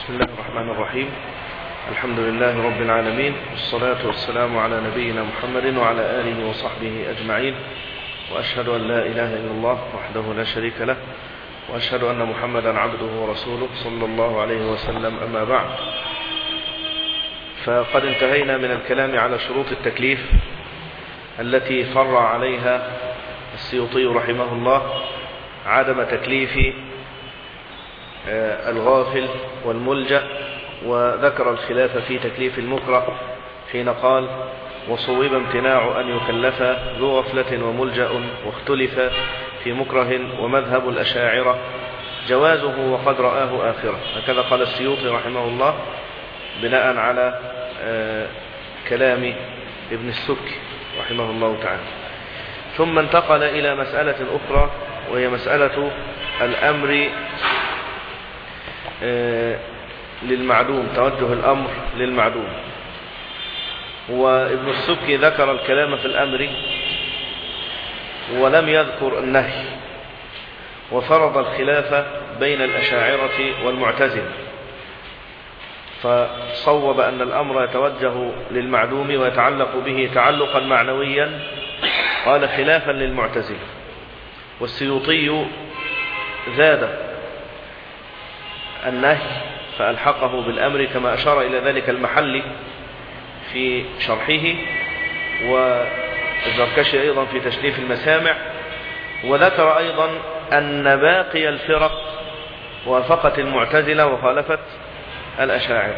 بسم الله الرحمن الرحيم. الحمد لله رب العالمين والصلاة والسلام على نبينا محمد وعلى آله وصحبه أجمعين. وأشهد أن لا إله إلا الله وحده لا شريك له وأشهد أن محمدا عبده ورسوله صلى الله عليه وسلم أما بعد. فقد انتهينا من الكلام على شروط التكليف التي فرع عليها السيوطي رحمه الله عدم تكليف الغافل والملجأ وذكر الخلاف في تكليف المكره حين قال وصوب امتناع أن يكلف ذو غفلة وملجأ واختلف في مكره ومذهب الأشاعرة جوازه وقد رآه آخرة. هكذا قال السيوطي رحمه الله بناء على كلام ابن السك رحمه الله تعالى. ثم انتقل إلى مسألة أخرى وهي مسألة الأمر للمعدوم توجه الأمر للمعدوم. وابن السبكي ذكر الكلام في الأمر ولم يذكر النهي وفرض الخلاف بين الأشاعرة والمعتزلة. فصوب أن الأمر يتوجه للمعدوم ويتعلق به تعلقا معنويا قال خلافا للمعتزلة. والسيوطي زاد النهي فألحقه بالأمر كما أشار إلى ذلك المحل في شرحه والزركشي أيضا في تشريف المسامع وذكر أيضا أن باقي الفرق وافقت المعتزلة وخالفت الأشاعر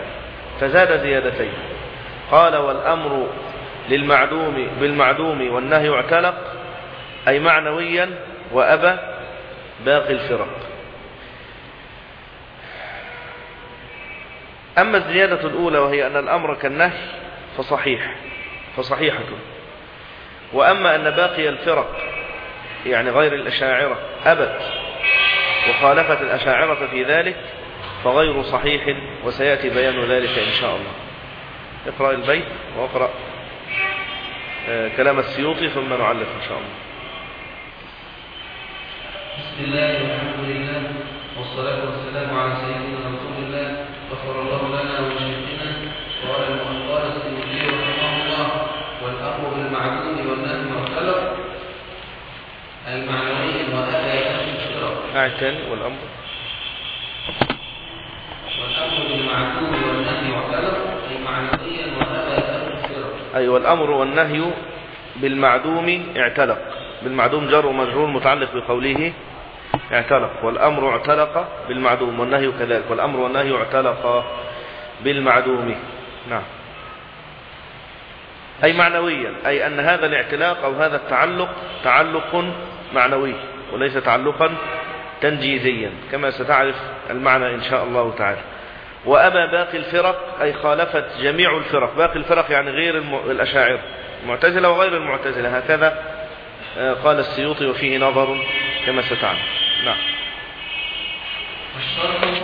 فزاد زيادتين. قال والأمر للمعدوم بالمعدوم والنهي اعتلق أي معنويا وأبى باقي الفرق. أما الزيادة الأولى وهي أن الأمر كالنهي فصحيح فصحيحة. وأما أن باقي الفرق يعني غير الأشاعرة أبت وخالفت الأشاعرة في ذلك فغير صحيح وسيأتي بيان ذلك إن شاء الله. اقرأ البيت واقرأ كلام السيوطي ثم نعلق إن شاء الله. بسم الله والحمد لله والصلاة والسلام على سيدنا رسول الله غفر الله لنا ولشيخنا وقال قال السيوطي رحمه الله والأمر بالمعدوم والنهي والخلق المعنوي وأتى الاشتراك أعتن والأمر. أي والأمر والنهي بالمعدوم اعتلق. بالمعدوم جر ومجرور متعلق بقوله اعتلق. والأمر اعتلق بالمعدوم والنهي كذلك. والأمر والنهي اعتلق بالمعدوم. نعم. أي معنويا. أي أن هذا الاعتلاق أو هذا التعلق تعلق معنوي وليس تعلقا تنجيزيا كما ستعرف المعنى إن شاء الله تعالى. وأبى باقي الفرق أي خالفت جميع الفرق. باقي الفرق يعني غير. الأشاعر المعتزلة وغير المعتزلة. هكذا قال السيوطي وفيه نظر كما ستعلم نعم. والشرط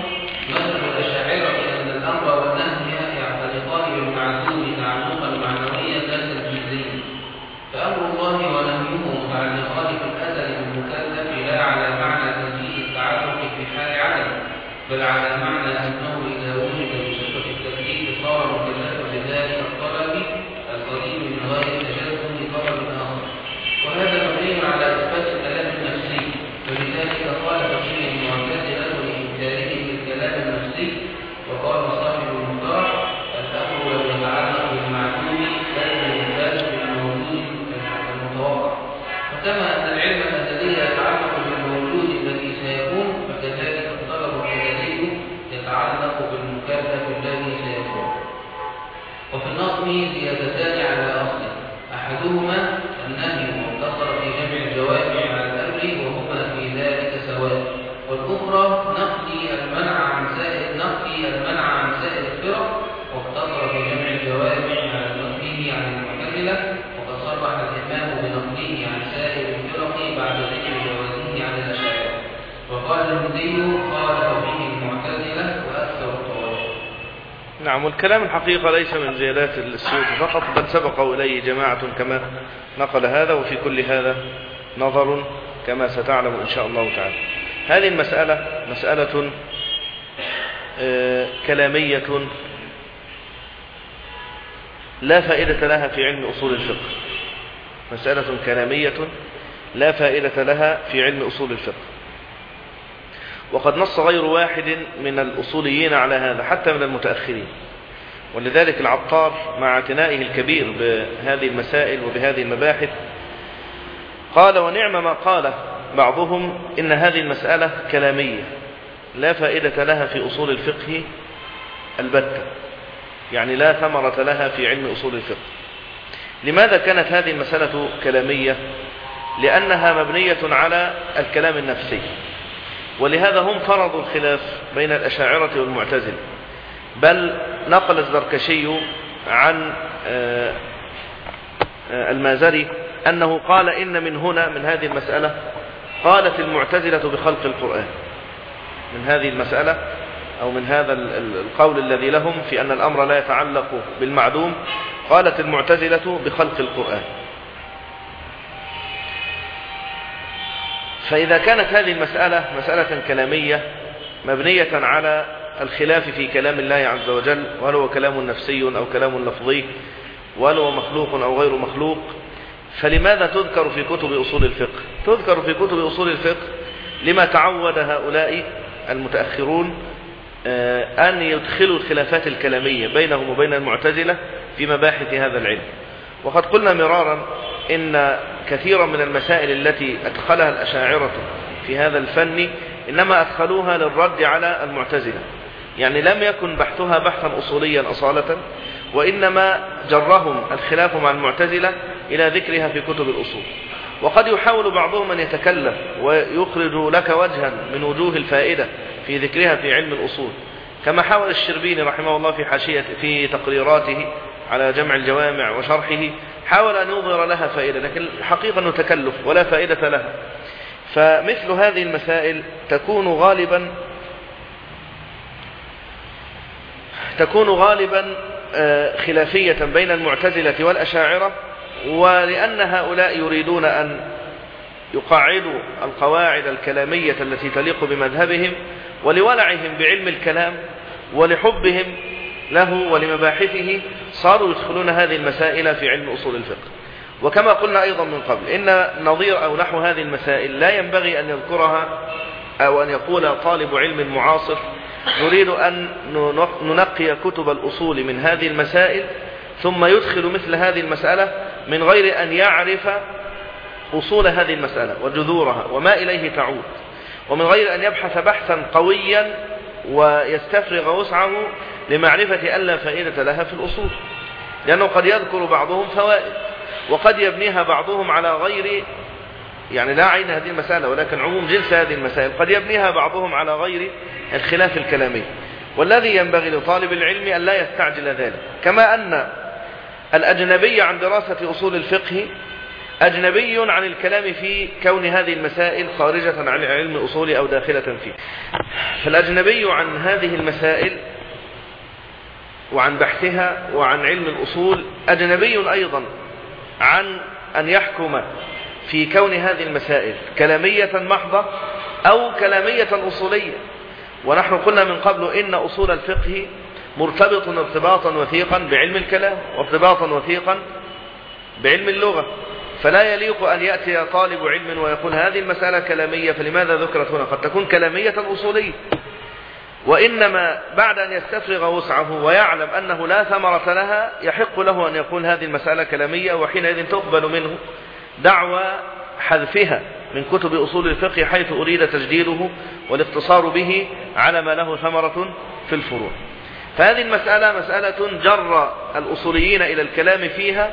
النظم زيادتان على أصله أحدهما نعم والكلام الحقيقة ليس من زيادات السيوط فقط بل سبقوا إليه جماعة كما نقل هذا وفي كل هذا نظر كما ستعلم إن شاء الله تعالى. هذه المسألة مسألة كلامية لا فائدة لها في علم أصول الفقه. مسألة كلامية لا فائدة لها في علم أصول الفقه. وقد نص غير واحد من الأصوليين على هذا حتى من المتأخرين. ولذلك العطار مع اعتنائه الكبير بهذه المسائل وبهذه المباحث قال ونعم ما قال بعضهم إن هذه المسألة كلامية لا فائدة لها في أصول الفقه البتة يعني لا ثمرة لها في علم أصول الفقه. لماذا كانت هذه المسألة كلامية؟ لأنها مبنية على الكلام النفسي ولهذا هم فرضوا الخلاف بين الأشاعرة والمعتزلة. بل نقل الزركشي عن المازري أنه قال إن من هنا من هذه المسألة قالت المعتزلة بخلق القرآن. من هذه المسألة أو من هذا القول الذي لهم في أن الأمر لا يتعلق بالمعدوم قالت المعتزلة بخلق القرآن. فإذا كانت هذه المسألة مسألة كلامية مبنية على الخلاف في كلام الله عز وجل وهل هو كلام نفسي أو كلام لفظي وهل هو مخلوق أو غير مخلوق فلماذا تذكر في كتب أصول الفقه؟ تذكر في كتب أصول الفقه لما تعود هؤلاء المتأخرون أن يدخلوا الخلافات الكلامية بينهم وبين المعتزلة في مباحث هذا العلم. وقد قلنا مرارا إن كثيرا من المسائل التي أدخلها الأشاعرة في هذا الفن إنما أدخلوها للرد على المعتزلة. يعني لم يكن بحثها بحثا أصوليا أصالة وإنما جرهم الخلاف مع المعتزلة إلى ذكرها في كتب الأصول. وقد يحاول بعضهم أن يتكلم ويخرج لك وجها من وجوه الفائدة في ذكرها في علم الأصول. كما حاول الشربيني رحمه الله في حاشية في تقريراته على جمع الجوامع وشرحه حاول أن يظهر لها فائدة لكن الحقيقة أنه تكلف ولا فائدة لها. فمثل هذه المسائل تكون غالبا تكون غالبا خلافية بين المعتزلة والأشاعرة ولأن هؤلاء يريدون أن يقاعدوا القواعد الكلامية التي تليق بمذهبهم ولولعهم بعلم الكلام ولحبهم له ولمباحثه صاروا يدخلون هذه المسائل في علم أصول الفقه. وكما قلنا أيضا من قبل إن نظير أو نحو هذه المسائل لا ينبغي أن يذكرها أو أن يقول طالب علم معاصر نريد أن ننقي كتب الأصول من هذه المسائل ثم يدخل مثل هذه المسألة من غير أن يعرف أصول هذه المسألة وجذورها وما إليه تعود ومن غير أن يبحث بحثا قويا ويستفرغ وسعه لمعرفة أن لا فائدة لها في الأصول لأنه قد يذكر بعضهم فوائد وقد يبنيها بعضهم على غير يعني لا عين هذه المسألة ولكن عموم جنس هذه المسائل. قد يبنيها بعضهم على غير الخلاف الكلامي. والذي ينبغي لطالب العلم أن لا يستعجل ذلك. كما أن الأجنبي عن دراسة أصول الفقه أجنبي عن الكلام في كون هذه المسائل خارجة عن علم الأصول أو داخلة فيه. فالأجنبي عن هذه المسائل وعن بحثها وعن علم الأصول أجنبي أيضا عن أن يحكم في كون هذه المسائل كلامية محضة أو كلامية أصولية. ونحن قلنا من قبل إن أصول الفقه مرتبط ارتباطا وثيقا بعلم الكلام وارتباطا وثيقا بعلم اللغة. فلا يليق أن يأتي طالب علم ويقول هذه المسألة كلامية فلماذا ذكرت هنا؟ قد تكون كلامية أصولية. وإنما بعد أن يستفرغ وسعه ويعلم أنه لا ثمرة لها يحق له أن يقول هذه المسألة كلامية وحينئذ تقبل منه. دعوى حذفها من كتب أصول الفقه حيث أريد تجديده والاقتصار به على ما له ثمرة في الفروع. فهذه المسألة مسألة جر الأصوليين إلى الكلام فيها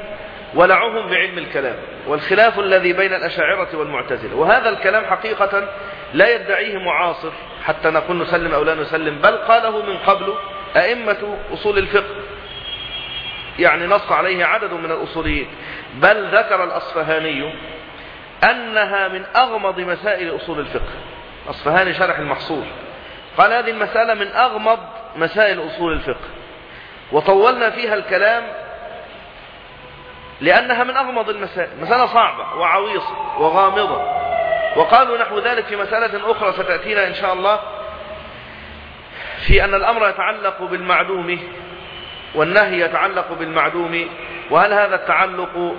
ولعهم بعلم الكلام والخلاف الذي بين الأشاعرة والمعتزلة. وهذا الكلام حقيقة لا يدعيه معاصر حتى نقول نسلم أو لا نسلم بل قاله من قبل أئمة أصول الفقه يعني نص عليه عدد من الأصوليين. بل ذكر الأصفهاني أنها من أغمض مسائل أصول الفقه. أصفهاني شرح المحصول. قال هذه المسألة من أغمض مسائل أصول الفقه. وطولنا فيها الكلام لأنها من أغمض المسائل. مسألة صعبة وعويصة وغامضة. وقالوا نحو ذلك في مسألة أخرى ستأتينا إن شاء الله في أن الأمر يتعلق بالمعدوم والنهي يتعلق بالمعدوم وهل هذا التعلق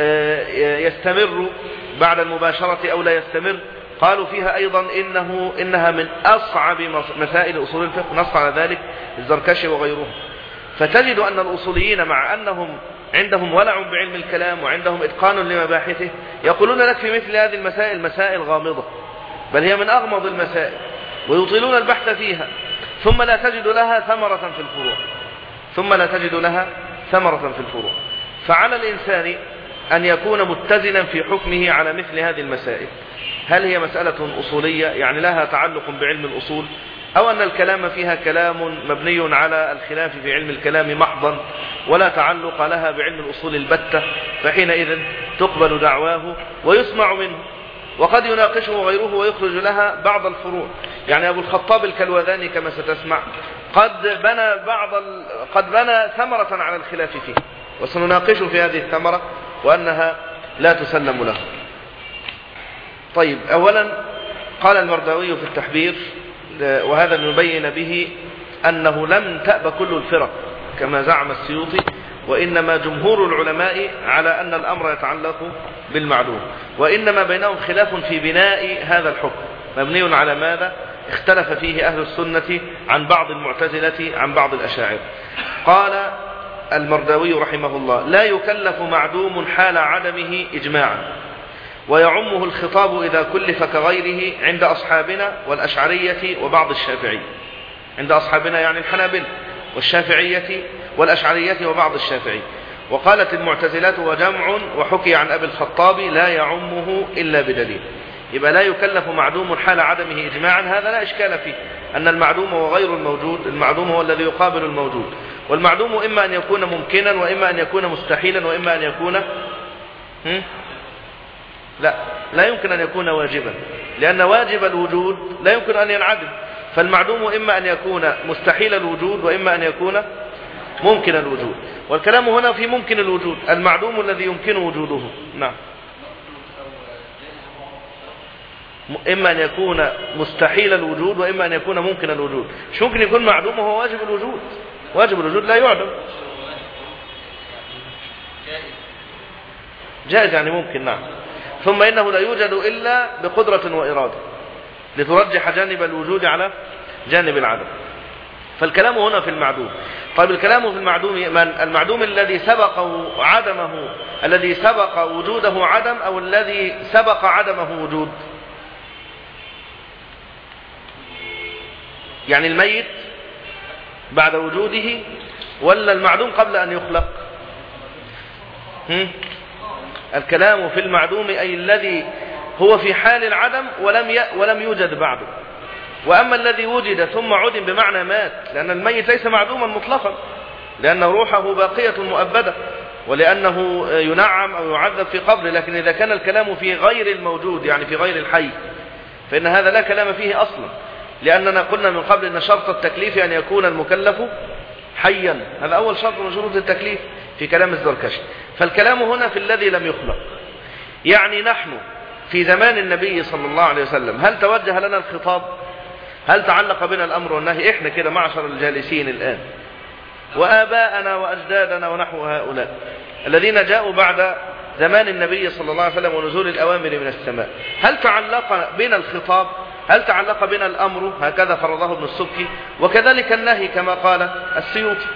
آه، يستمر بعد المباشرة أو لا يستمر؟ قالوا فيها أيضا إنه إنها من أصعب مسائل أصول الفقه نص على ذلك الزركشي وغيره فتجد أن الأصوليين مع أنهم عندهم ولع بعلم الكلام وعندهم إتقان لمباحثه يقولون لك في مثل هذه المسائل مسائل غامضة بل هي من أغمض المسائل ويطيلون البحث فيها ثم لا تجد لها ثمرة في الفروع. ثم لا تجد لها ثمرة في الفروع. فعلى الإنسان أن يكون متزنا في حكمه على مثل هذه المسائل. هل هي مسألة أصولية؟ يعني لها تعلق بعلم الأصول؟ أو أن الكلام فيها كلام مبني على الخلاف في علم الكلام محضا ولا تعلق لها بعلم الأصول البتة؟ فحينئذ تقبل دعواه ويسمع منه. وقد يناقشه غيره ويخرج لها بعض الفروع. يعني أبو الخطاب الكلوذاني كما ستسمع قد بنى بعض ال... قد بنى ثمرة على الخلاف فيه. وسنناقش في هذه الثمرة وأنها لا تسلم له. طيب أولا قال المرداوي في التحبير وهذا نبين به أنه لم تأب كل الفرق كما زعم السيوطي وإنما جمهور العلماء على أن الأمر يتعلق بالمعلوم. وإنما بينهم خلاف في بناء هذا الحكم. مبني على ماذا؟ اختلف فيه أهل السنة عن بعض المعتزلة عن بعض الأشاعر. قال المرداوي رحمه الله لا يكلف معدوم حال عدمه إجماعا ويعمه الخطاب إذا كلف كغيره عند أصحابنا والأشعرية وبعض الشافعي. عند أصحابنا يعني الحنابل والشافعية والأشعرية وبعض الشافعي. وقالت المعتزلات وجمع وحكي عن أبي الخطاب لا يعمه إلا بدليل. يبقى لا يكلف معدوم حال عدمه إجماعا. هذا لا إشكال فيه أن المعدوم هو غير الموجود المعدوم هو الذي يقابل الموجود. والمعدوم إما أن يكون ممكنا وإما أن يكون مستحيلا وإما أن يكون لا لا يمكن أن يكون واجبا. لأن واجب الوجود لا يمكن أن ينعدم. فالمعدوم إما أن يكون مستحيل الوجود وإما أن يكون ممكن الوجود. والكلام هنا في ممكن الوجود المعدوم الذي يمكن وجوده. نعم. إما أن يكون مستحيل الوجود وإما أن يكون ممكن الوجود. مش ممكن يكون معدوم وهو واجب الوجود. واجب الوجود لا يعدم. جائز يعني ممكن نعم. ثم إنه لا يوجد إلا بقدرة وإرادة لترجح جانب الوجود على جانب العدم. فالكلام هنا في المعدوم. طيب الكلام في المعدوم من؟ المعدوم الذي سبق عدمه الذي سبق وجوده عدم أو الذي سبق عدمه وجود؟ يعني الميت بعد وجوده ولا المعدوم قبل أن يخلق؟ هم؟ الكلام في المعدوم أي الذي هو في حال العدم ولم ي... ولم يوجد بعده. وأما الذي وجد ثم عدم بمعنى مات لأن الميت ليس معدوما مطلقا لأن روحه باقية مؤبدة ولأنه ينعم أو يعذب في قبره لكن إذا كان الكلام في غير الموجود يعني في غير الحي فإن هذا لا كلام فيه أصلا. لأننا قلنا من قبل أن شرط التكليف أن يكون المكلف حيا. هذا أول شرط من شروط التكليف في كلام الزركشي. فالكلام هنا في الذي لم يخلق. يعني نحن في زمان النبي صلى الله عليه وسلم هل توجه لنا الخطاب؟ هل تعلق بنا الأمر والنهي؟ إحنا كده معشر الجالسين الآن. وآباءنا وأجدادنا ونحو هؤلاء الذين جاءوا بعد زمان النبي صلى الله عليه وسلم ونزول الأوامر من السماء. هل تعلق بنا الخطاب؟ هل تعلق بنا الأمر؟ هكذا فرضه ابن السبكي. وكذلك النهي كما قال السيوطي.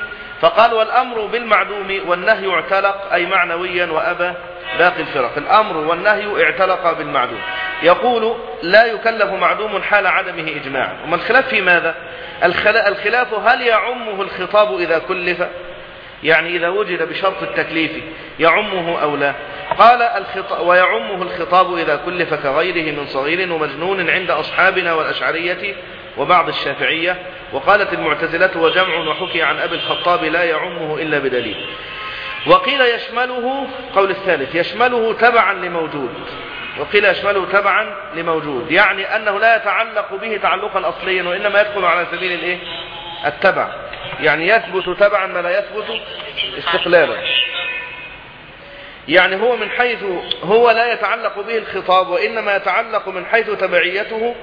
فقال والأمر بالمعدوم والنهي اعتلق أي معنويا وأبى باقي الفرق. الأمر والنهي اعتلق بالمعدوم. يقول لا يكلف معدوم حال عدمه إجماعا. وما الخلاف في ماذا؟ الخلاف هل يعمه الخطاب إذا كلف؟ يعني إذا وجد بشرط التكليف يعمه أو لا. قال الخطاب ويعمه الخطاب إذا كلف كغيره من صغير ومجنون عند أصحابنا والأشعرية وبعض الشافعية. وقالت المعتزلة وجمع وحكي عن أبي الخطاب لا يعمه إلا بدليل. وقيل يشمله قول الثالث يشمله تبعا لموجود. وقيل يشمله تبعا لموجود. يعني أنه لا يتعلق به تعلقا أصليا وإنما يدخل على سبيل الإيه؟ التبع. يعني يثبت تبعا ما لا يثبت استقلالا. يعني هو من حيث هو لا يتعلق به الخطاب وإنما يتعلق من حيث تبعيته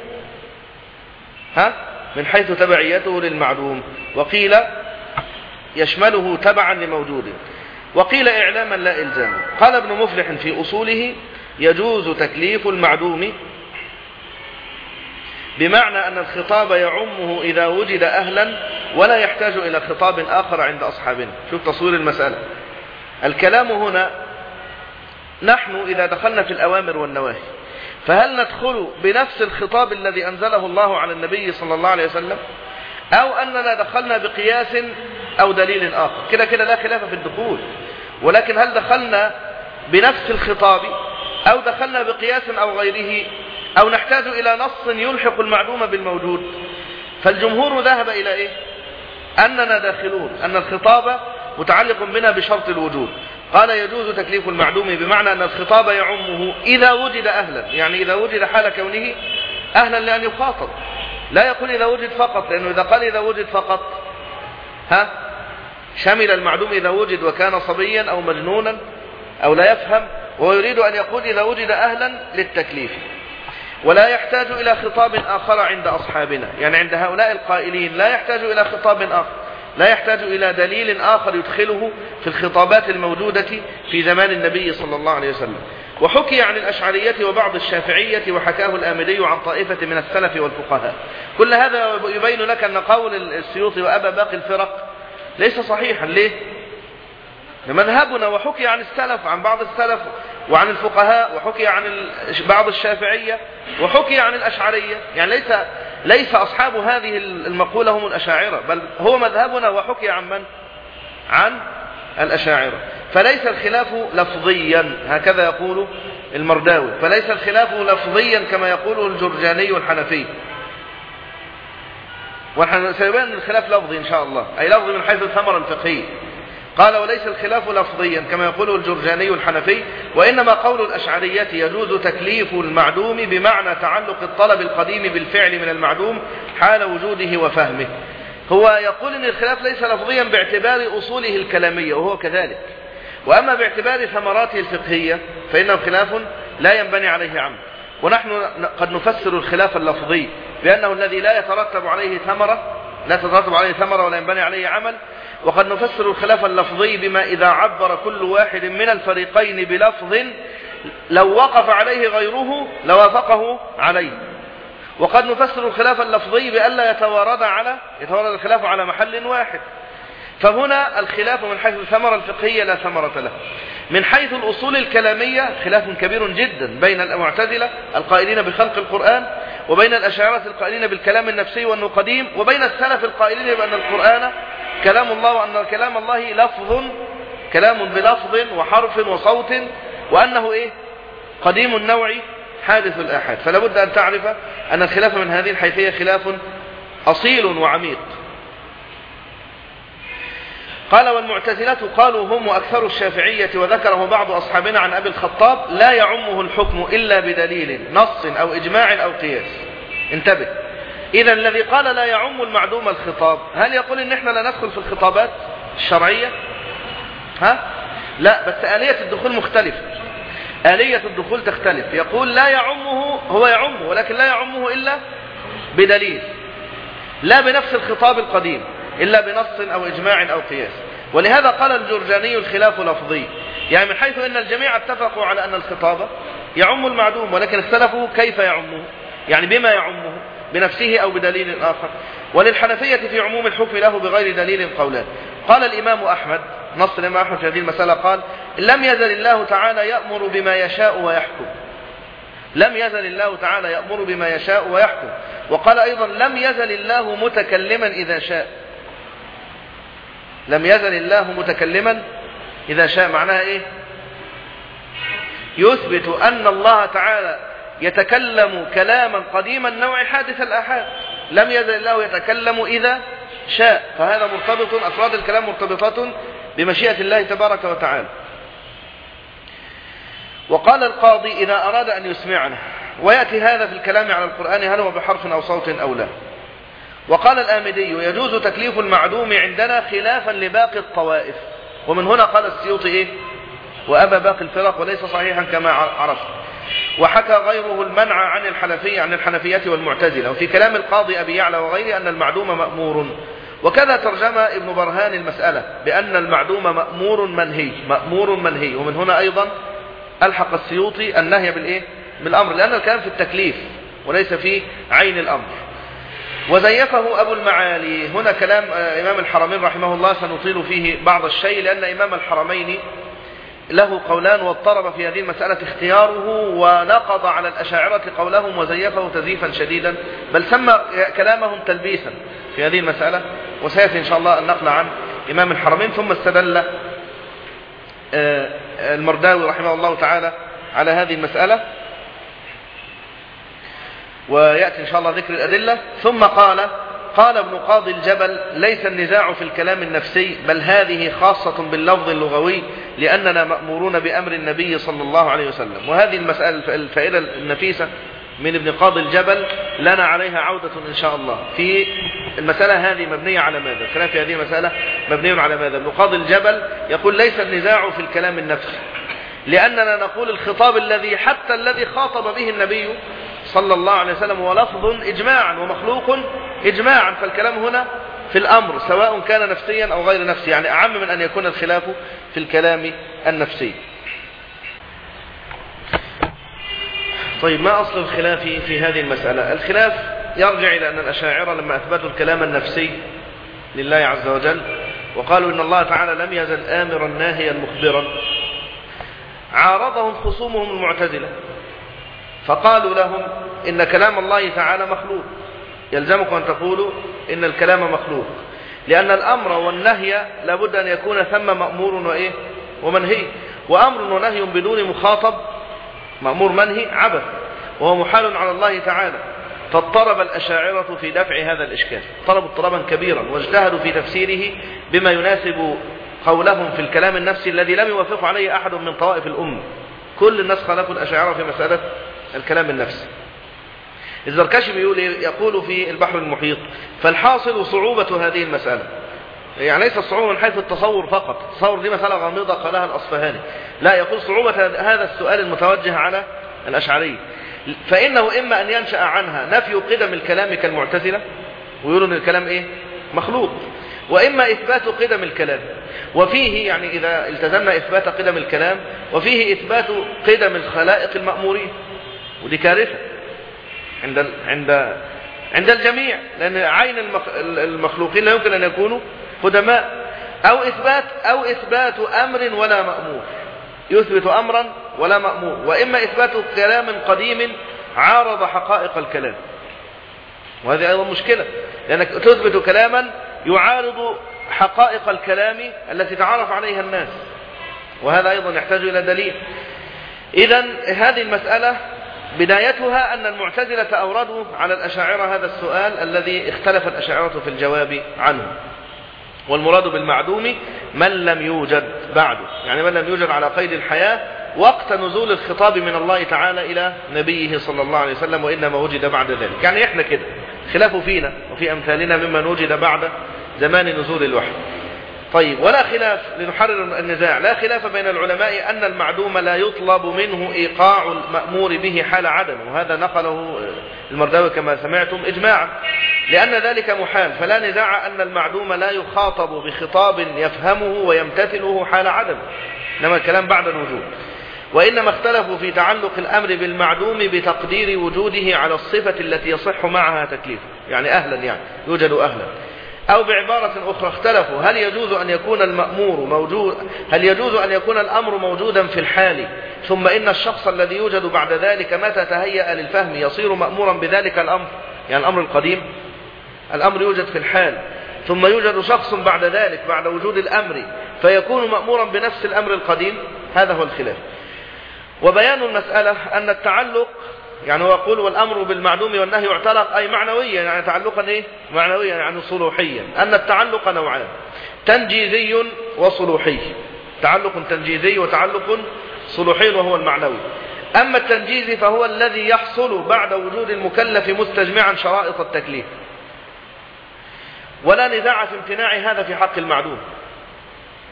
ها؟ من حيث تبعيته للمعدوم وقيل يشمله تبعا لموجود. وقيل إعلاما لا إلزاما. قال ابن مفلح في أصوله يجوز تكليف المعدوم بمعنى أن الخطاب يعمه إذا وجد أهلا ولا يحتاج إلى خطاب آخر عند أصحابنا شوف تصوير المسألة. الكلام هنا نحن إذا دخلنا في الأوامر والنواهي فهل ندخل بنفس الخطاب الذي أنزله الله على النبي صلى الله عليه وسلم؟ أو أننا دخلنا بقياس أو دليل آخر؟ كده كده لا خلاف في الدخول. ولكن هل دخلنا بنفس الخطاب أو دخلنا بقياس أو غيره؟ أو نحتاج إلى نص يلحق المعلومة بالموجود. فالجمهور ذهب إلى إيه؟ أننا داخلون أن الخطاب متعلق بنا بشرط الوجود. قال يجوز تكليف المعدوم بمعنى أن الخطاب يعمه إذا وجد أهلا. يعني إذا وجد حال كونه أهلا لأن يخاطب. لا يقول إذا وجد فقط لأنه إذا قال إذا وجد فقط ها؟ شمل المعدوم إذا وجد وكان صبيا أو مجنونا أو لا يفهم وهو يريد أن يقول إذا وجد أهلا للتكليف. ولا يحتاج إلى خطاب آخر عند أصحابنا. يعني عند هؤلاء القائلين لا يحتاج إلى خطاب آخر. لا يحتاج إلى دليل آخر يدخله في الخطابات الموجودة في زمان النبي صلى الله عليه وسلم. وحكي عن الأشعرية وبعض الشافعية وحكاه الآمدي عن طائفة من السلف والفقهاء. كل هذا يبين لك أن قول السيوطي وأبا باقي الفرق ليس صحيحا. ليه؟ مذهبنا وحكي عن السلف عن بعض السلف. وعن الفقهاء وحكي عن بعض الشافعية وحكي عن الأشعرية. يعني ليس ليس أصحاب هذه المقولة هم الأشاعرة بل هو مذهبنا وحكي عن من؟ عن الأشاعرة. فليس الخلاف لفظيا هكذا يقول المرداوي. فليس الخلاف لفظيا كما يقوله الجرجاني الحنفي. وسيبين الخلاف لفظي إن شاء الله. أي لفظي من حيث الثمرة الفقهية. قال وليس الخلاف لفظيا كما يقوله الجرجاني الحنفي وإنما قول الأشعرية يجوز تكليف المعدوم بمعنى تعلق الطلب القديم بالفعل من المعدوم حال وجوده وفهمه. هو يقول إن الخلاف ليس لفظيا باعتبار أصوله الكلامية وهو كذلك. وأما باعتبار ثمراته الفقهية فإنه خلاف لا ينبني عليه عمل ونحن قد نفسر الخلاف اللفظي بأنه الذي لا يترتب عليه ثمرة لا تترتب عليه ثمرة ولا ينبني عليه عمل وقد نفسر الخلاف اللفظي بما إذا عبر كل واحد من الفريقين بلفظ لو وقف عليه غيره لوافقه عليه. وقد نفسر الخلاف اللفظي بألا يتوارد على يتوارد الخلاف على محل واحد. فهنا الخلاف من حيث الثمرة الفقهية لا ثمرة له. من حيث الأصول الكلامية خلاف كبير جدا بين المعتزلة القائلين بخلق القرآن وبين الأشاعرة القائلين بالكلام النفسي وأنه قديم وبين السلف القائلين بأن القرآن كلام الله وأن كلام الله لفظ كلام بلفظ وحرف وصوت وأنه إيه؟ قديم النوع حادث الآحاد. فلا بد أن تعرف أن الخلاف من هذه الحيثية خلاف أصيل وعميق. قال والمعتزلة قالوا هم أكثر الشافعية وذكره بعض أصحابنا عن أبي الخطاب لا يعمه الحكم إلا بدليل نص أو إجماع أو قياس. انتبه. إذا الذي قال لا يعم المعدوم الخطاب هل يقول إن إحنا لا ندخل في الخطابات الشرعية؟ ها؟ لا بس آلية الدخول مختلفة. آلية الدخول تختلف. يقول لا يعمه هو يعمه ولكن لا يعمه إلا بدليل. لا بنفس الخطاب القديم إلا بنص أو إجماع أو قياس. ولهذا قال الجرجاني الخلاف لفظي. يعني من حيث أن الجميع اتفقوا على أن الخطاب يعم المعدوم ولكن اختلفوا كيف يعمه؟ يعني بما يعمه. بنفسه أو بدليل آخر. وللحنفية في عموم الحكم له بغير دليل قولان. قال الإمام أحمد نص الإمام أحمد في هذه المسألة قال لم يزل الله تعالى يأمر بما يشاء ويحكم. لم يزل الله تعالى يأمر بما يشاء ويحكم. وقال أيضا لم يزل الله متكلما إذا شاء. لم يزل الله متكلما إذا شاء معناها إيه؟ يثبت أن الله تعالى يتكلم كلاما قديم النوع حادث الآحاد. لم يزل الله يتكلم إذا شاء. فهذا مرتبط أفراد الكلام مرتبطة بمشيئة الله تبارك وتعالى. وقال القاضي إذا أراد أن يسمعنا ويأتي هذا في الكلام على القرآن هل هو بحرف أو صوت أو لا. وقال الآمدي يجوز تكليف المعدوم عندنا خلافا لباقي الطوائف. ومن هنا قال السيوطي إيه؟ وأبى باقي الفرق وليس صحيحا كما عرفت وحكى غيره المنع عن الحنفية عن الحنفية والمعتزلة. وفي كلام القاضي أبي يعلى وغيره أن المعدوم مأمور. وكذا ترجم ابن برهان المسألة بأن المعدوم مأمور منهي مأمور منهي. ومن هنا أيضا ألحق السيوطي النهي بالإيه؟ بالأمر. لأن الكلام في التكليف وليس في عين الأمر. وزيفه أبو المعالي. هنا كلام إمام الحرمين رحمه الله سنطيل فيه بعض الشيء لأن إمام الحرمين له قولان واضطرب في هذه المسألة اختياره ونقض على الأشاعرة قولهم وزيفه تزييفا شديدا بل سمى كلامهم تلبيسا في هذه المسألة وسيأتي إن شاء الله النقل عن إمام الحرمين ثم استدل المرداوي رحمه الله تعالى على هذه المسألة ويأتي إن شاء الله ذكر الأدلة ثم قال قال ابن قاضي الجبل ليس النزاع في الكلام النفسي بل هذه خاصة باللفظ اللغوي لأننا مأمورون بأمر النبي صلى الله عليه وسلم. وهذه المسألة الفائدة النفيسة من ابن قاضي الجبل لنا عليها عودة إن شاء الله. في المسألة هذه مبنية على ماذا؟ الكلام في هذه المسألة مبني على ماذا؟ ابن قاضي الجبل يقول ليس النزاع في الكلام النفسي لأننا نقول الخطاب الذي حتى الذي خاطب به النبي صلى الله عليه وسلم هو لفظ إجماعا ومخلوق إجماعا فالكلام هنا في الأمر سواء كان نفسيا أو غير نفسي يعني أعم من أن يكون الخلاف في الكلام النفسي. طيب ما أصل الخلاف في هذه المسألة؟ الخلاف يرجع إلى أن الأشاعرة لما أثبتوا الكلام النفسي لله عز وجل وقالوا إن الله تعالى لم يزل آمرا ناهيا مخبرا عارضهم خصومهم المعتزلة. فقالوا لهم إن كلام الله تعالى مخلوق. يلزمكم أن تقولوا إن الكلام مخلوق. لأن الأمر والنهي لابد أن يكون ثم مأمور وإيه؟ ومنهي. وأمر ونهي بدون مخاطب. مأمور منهي عبث. وهو محال على الله تعالى. فاضطرب الأشاعرة في دفع هذا الإشكال. طلبوا اضطرابا كبيرا. واجتهدوا في تفسيره بما يناسب قولهم في الكلام النفسي الذي لم يوافق عليه أحد من طوائف الأمة. كل الناس خالفوا الأشاعرة في مسألة الكلام النفسي الزركشي بيقول يقول في البحر المحيط فالحاصل صعوبة هذه المسألة. يعني ليس الصعوبة من حيث التصور فقط التصور دي مسألة غامضة قالها الأصفهاني. لا يقول صعوبة هذا السؤال المتوجه على الأشعري. فإنه إما أن ينشأ عنها نفي قدم الكلام كالمعتزلة ويقولوا أن الكلام إيه؟ مخلوق. وإما إثبات قدم الكلام. وفيه يعني إذا التزمنا إثبات قدم الكلام وفيه إثبات قدم الخلائق المأمورين. ودي كارثة. عند عند عند الجميع. لأن عين المخلوقين لا يمكن أن يكونوا قدماء. أو إثبات أو إثبات أمر ولا مأمور. يثبت أمرا ولا مأمور. وإما إثبات كلام قديم عارض حقائق الكلام. وهذه أيضا مشكلة. لأنك تثبت كلاما يعارض حقائق الكلام التي تعرف عليها الناس. وهذا أيضا يحتاج إلى دليل. إذا هذه المسألة بدايتها أن المعتزلة أوردوا على الأشاعرة هذا السؤال الذي اختلف الأشاعرة في الجواب عنه. والمراد بالمعدوم من لم يوجد بعده. يعني من لم يوجد على قيد الحياة وقت نزول الخطاب من الله تعالى إلى نبيه صلى الله عليه وسلم وإنما وجد بعد ذلك. يعني إحنا كده خلاف فينا وفي أمثالنا ممن وجد بعد زمان نزول الوحي. طيب ولا خلاف لنحرر النزاع. لا خلاف بين العلماء أن المعدوم لا يطلب منه إيقاع المأمور به حال عدم وهذا نقله المرداوي كما سمعتم إجماعا. لأن ذلك محال. فلا نزاع أن المعدوم لا يخاطب بخطاب يفهمه ويمتثله حال عدم إنما الكلام بعد الوجود. وإنما اختلفوا في تعلق الأمر بالمعدوم بتقدير وجوده على الصفة التي يصح معها تكليفه. يعني أهلا يعني يوجد أهلا. أو بعبارة أخرى اختلفوا. هل يجوز أن يكون المأمور موجود هل يجوز أن يكون الأمر موجودا في الحال؟ ثم إن الشخص الذي يوجد بعد ذلك متى تهيأ للفهم يصير مأمورا بذلك الأمر؟ يعني الأمر القديم. الأمر يوجد في الحال. ثم يوجد شخص بعد ذلك بعد وجود الأمر فيكون مأمورا بنفس الأمر القديم؟ هذا هو الخلاف. وبيان المسألة أن التعلق يعني هو يقول والأمر بالمعدوم والنهي يعتلق أي معنويا يعني تعلقا إيه؟ معنويا يعني صلوحيا. أن التعلق نوعان تنجيزي وصلوحي. تعلق تنجيزي وتعلق صلوحي وهو المعنوي. أما التنجيزي فهو الذي يحصل بعد وجود المكلف مستجمعا شرائط التكليف. ولا نزاع في امتناع هذا في حق المعدوم.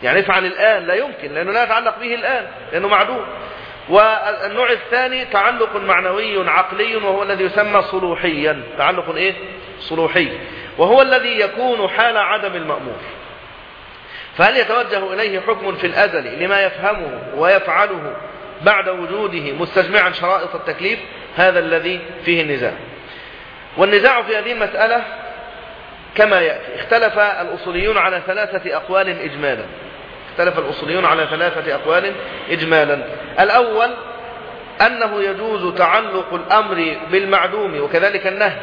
يعني افعل الآن لا يمكن لأنه لا يتعلق به الآن لأنه معدوم. والنوع الثاني تعلق معنوي عقلي وهو الذي يسمى صلوحيا. تعلق إيه؟ صلوحي. وهو الذي يكون حال عدم المأمور. فهل يتوجه إليه حكم في الأزل لما يفهمه ويفعله بعد وجوده مستجمعا شرائط التكليف؟ هذا الذي فيه النزاع. والنزاع في هذه المسألة كما يأتي. اختلف الأصوليون على ثلاثة أقوال إجمالا. اختلف الأصوليون على ثلاثة أقوال إجمالا. الأول أنه يجوز تعلق الأمر بالمعدوم وكذلك النهي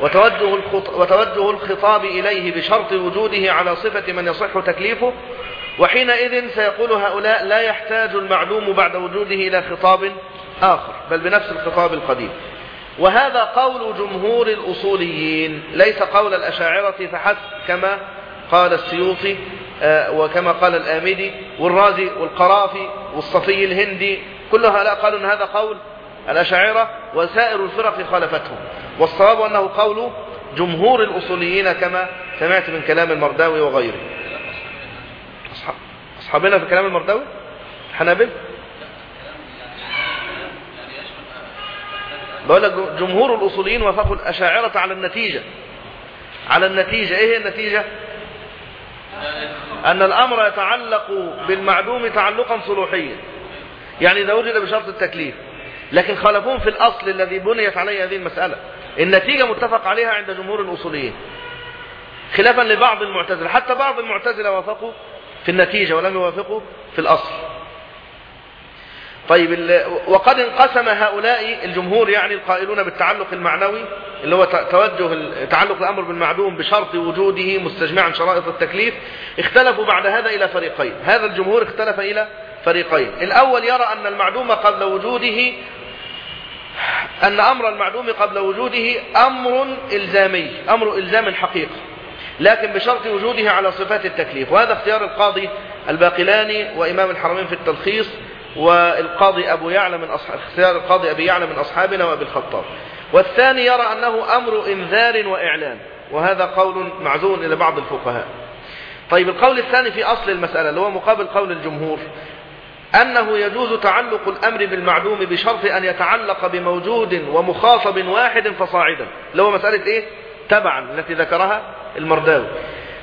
وتوجه, وتوجه الخطاب إليه بشرط وجوده على صفة من يصح تكليفه وحينئذ سيقول هؤلاء لا يحتاج المعدوم بعد وجوده إلى خطاب آخر بل بنفس الخطاب القديم. وهذا قول جمهور الأصوليين ليس قول الأشاعرة فحسب كما قال السيوطي وكما قال الآمدي والرازي والقرافي والصفي الهندي كل هؤلاء قالوا أن هذا قول الأشاعرة وسائر الفرق خالفتهم. والصواب أنه قول جمهور الأصوليين كما سمعت من كلام المرداوي وغيره. أصحابنا في كلام المرداوي؟ حنابل بقول لك جمهور الأصوليين وافقوا الأشاعرة على النتيجة. على النتيجة. إيه هي النتيجة؟ أن الأمر يتعلق بالمعدوم تعلقا صلوحيا. يعني إذا وجد بشرط التكليف. لكن خالفون في الأصل الذي بنيت عليه هذه المسألة. النتيجة متفق عليها عند جمهور الأصوليين. خلافا لبعض المعتزلة. حتى بعض المعتزلة وافقوا في النتيجة ولم يوافقوا في الأصل. طيب وقد انقسم هؤلاء الجمهور يعني القائلون بالتعلق المعنوي اللي هو توجه تعلق الأمر بالمعدوم بشرط وجوده مستجمعا شرائط التكليف اختلفوا بعد هذا إلى فريقين. هذا الجمهور اختلف إلى فريقين. الأول يرى أن المعدوم قبل وجوده أن أمر المعدوم قبل وجوده أمر إلزامي أمر إلزام حقيقي لكن بشرط وجوده على صفات التكليف. وهذا اختيار القاضي الباقلاني وإمام الحرمين في التلخيص والقاضي أبو يعلى من أصحاب اختيار القاضي أبي يعلى من أصحابنا وأبي الخطاب. والثاني يرى أنه أمر إنذار وإعلان وهذا قول معزون إلى بعض الفقهاء. طيب القول الثاني في أصل المسألة اللي هو مقابل قول الجمهور أنه يجوز تعلق الأمر بالمعدوم بشرط أن يتعلق بموجود ومخاطب واحد فصاعدا. اللي هو مسألة إيه؟ تبعا التي ذكرها المرداوي.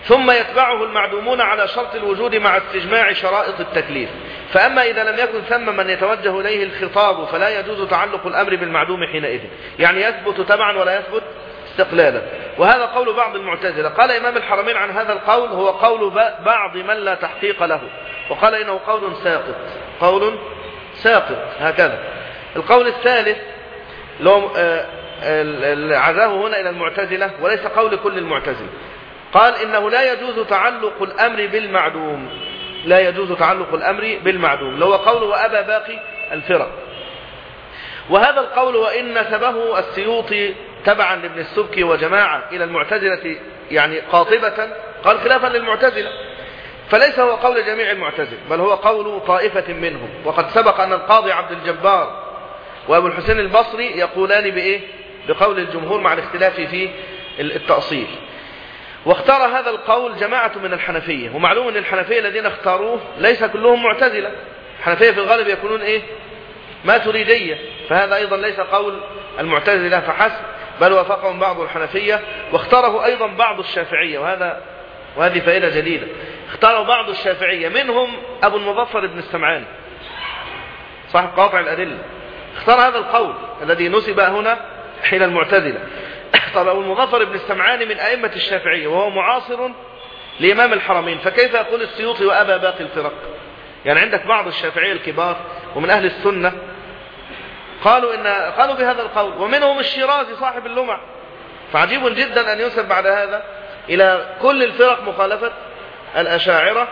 ثم يتبعه المعدومون على شرط الوجود مع استجماع شرائط التكليف. فأما إذا لم يكن ثم من يتوجه إليه الخطاب فلا يجوز تعلق الأمر بالمعدوم حينئذ. يعني يثبت تبعا ولا يثبت استقلالا. وهذا قول بعض المعتزلة. قال إمام الحرمين عن هذا القول هو قول بعض من لا تحقيق له. وقال إنه قول ساقط. قول ساقط. هكذا. القول الثالث لو آه، عزاه هنا إلى المعتزلة وليس قول كل المعتزلة قال إنه لا يجوز تعلق الأمر بالمعدوم. لا يجوز تعلق الأمر بالمعدوم. لو قول وأبى باقي الفرق. وهذا القول وإن نسبه السيوطي تبعا لابن السبكي وجماعة إلى المعتزلة يعني قاطبة قال خلافا للمعتزلة. فليس هو قول جميع المعتزلة بل هو قول طائفة منهم. وقد سبق أن القاضي عبد الجبار وأبو الحسين البصري يقولان بإيه؟ بقول الجمهور مع الاختلاف في التأصيل. واختار هذا القول جماعة من الحنفية ومعلوم أن الحنفية الذين اختاروه ليس كلهم معتزلة. الحنفية في الغالب يكونون إيه؟ ما تريدية فهذا أيضا ليس قول المعتزلة فحسب بل وافقهم بعض الحنفية. واختاره أيضا بعض الشافعية وهذا وهذه فائدة جديدة اختاره بعض الشافعية منهم أبو المظفر بن السمعان صاحب قاطع الأدلة. اختار هذا القول الذي نسب هنا حين المعتزلة. طب أبو المظفر بن السمعاني من أئمة الشافعية وهو معاصر لإمام الحرمين. فكيف يقول السيوطي وأبا باقي الفرق؟ يعني عندك بعض الشافعية الكبار ومن أهل السنة قالوا إن قالوا بهذا القول ومنهم الشيرازي صاحب اللمع. فعجيب جدا أن ينسب بعد هذا إلى كل الفرق مخالفة الأشاعرة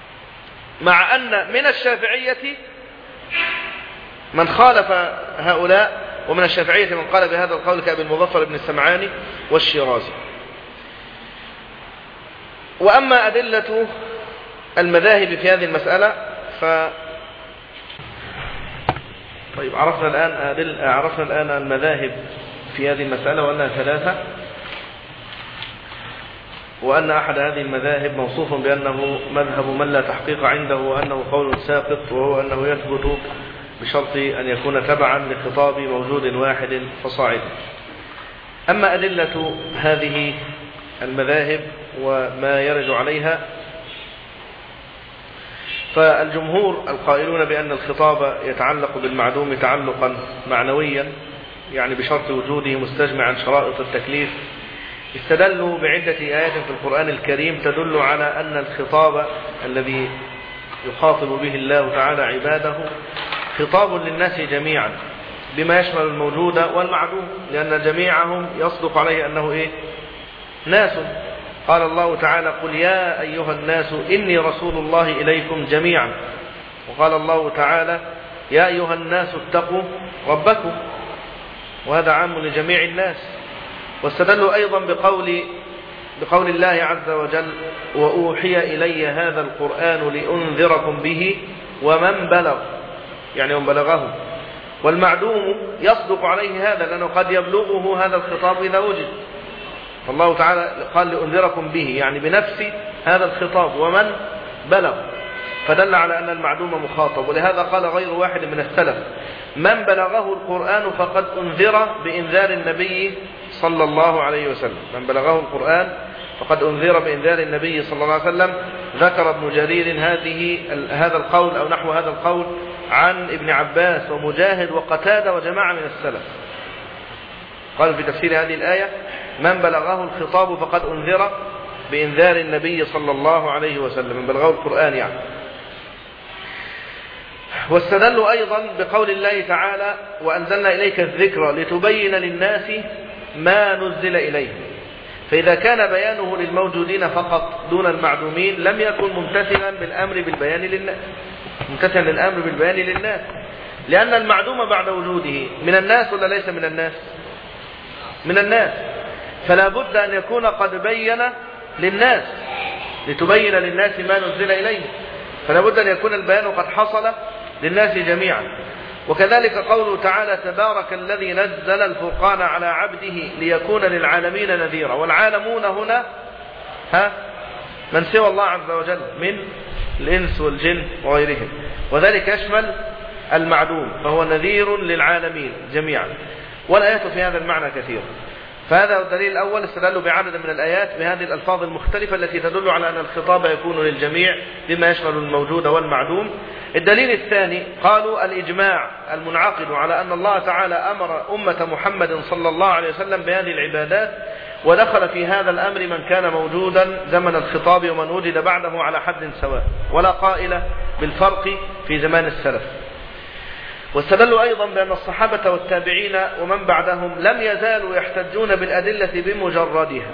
مع أن من الشافعية من خالف هؤلاء ومن الشافعية من قال بهذا القول كأبي المظفر بن السمعاني والشيرازي. وأما أدلة المذاهب في هذه المسألة ف طيب عرفنا الآن أدل... عرفنا الآن المذاهب في هذه المسألة وأنها ثلاثة. وأن أحد هذه المذاهب موصوف بأنه مذهب من لا تحقيق عنده وأنه قول ساقط وهو أنه يثبت بشرط أن يكون تبعا لخطاب موجود واحد فصاعدا أما أدلة هذه المذاهب وما يرد عليها فالجمهور القائلون بأن الخطاب يتعلق بالمعدوم تعلقا معنويا يعني بشرط وجوده مستجمعا شرائط التكليف. استدلوا بعدة آيات في القرآن الكريم تدل على أن الخطاب الذي يخاطب به الله تعالى عباده خطاب للناس جميعا بما يشمل الموجود والمعدوم لأن جميعهم يصدق عليه أنه إيه؟ ناس. قال الله تعالى قل يا أيها الناس إني رسول الله إليكم جميعا. وقال الله تعالى يا أيها الناس اتقوا ربكم. وهذا عام لجميع الناس. واستدلوا أيضا بقول بقول الله عز وجل وأوحي إلي هذا القرآن لأنذركم به ومن بلغ. يعني من بلغه والمعدوم يصدق عليه هذا لأنه قد يبلغه هذا الخطاب إذا وجد. فالله تعالى قال لأنذركم به يعني بنفس هذا الخطاب ومن بلغ. فدل على أن المعدوم مخاطب ولهذا قال غير واحد من السلف من بلغه القرآن فقد أنذر بإنذار النبي صلى الله عليه وسلم. من بلغه القرآن فقد أنذر بإنذار النبي صلى الله عليه وسلم. ذكر ابن جرير هذه هذا القول أو نحو هذا القول عن ابن عباس ومجاهد وقتادة وجماعة من السلف. قال في تفسير هذه الآية من بلغه الخطاب فقد أنذر بإنذار النبي صلى الله عليه وسلم. من بلغه القرآن يعني. واستدلوا أيضا بقول الله تعالى وأنزلنا إليك الذكر لتبين للناس ما نزل إليه فإذا كان بيانه للموجودين فقط دون المعدومين لم يكن ممتثلا بالأمر بالبيان للناس. ممتثلا للأمر بالبيان للناس. لأن المعدوم بعد وجوده. من الناس ولا ليس من الناس؟ من الناس. فلا بد أن يكون قد بين للناس. لتبين للناس ما نزل إليه. فلا بد أن يكون البيان قد حصل للناس جميعا. وكذلك قوله تعالى تبارك الذي نزل الفرقان على عبده ليكون للعالمين نذيرا. والعالمون هنا ها من سوى الله عز وجل؟ من الإنس والجن وغيرهم. وذلك يشمل المعدوم فهو نذير للعالمين جميعا. والآيات في هذا المعنى كثيرة فهذا الدليل الأول استدلوا بعدد من الآيات بهذه الألفاظ المختلفة التي تدل على أن الخطاب يكون للجميع بما يشمل الموجود والمعدوم. الدليل الثاني قالوا الإجماع المنعقد على أن الله تعالى أمر أمة محمد صلى الله عليه وسلم بهذه العبادات ودخل في هذا الأمر من كان موجودا زمن الخطاب ومن وجد بعده على حد سواء ولا قائل بالفرق في زمان السلف. واستدلوا أيضا بأن الصحابة والتابعين ومن بعدهم لم يزالوا يحتجون بالأدلة بمجردها.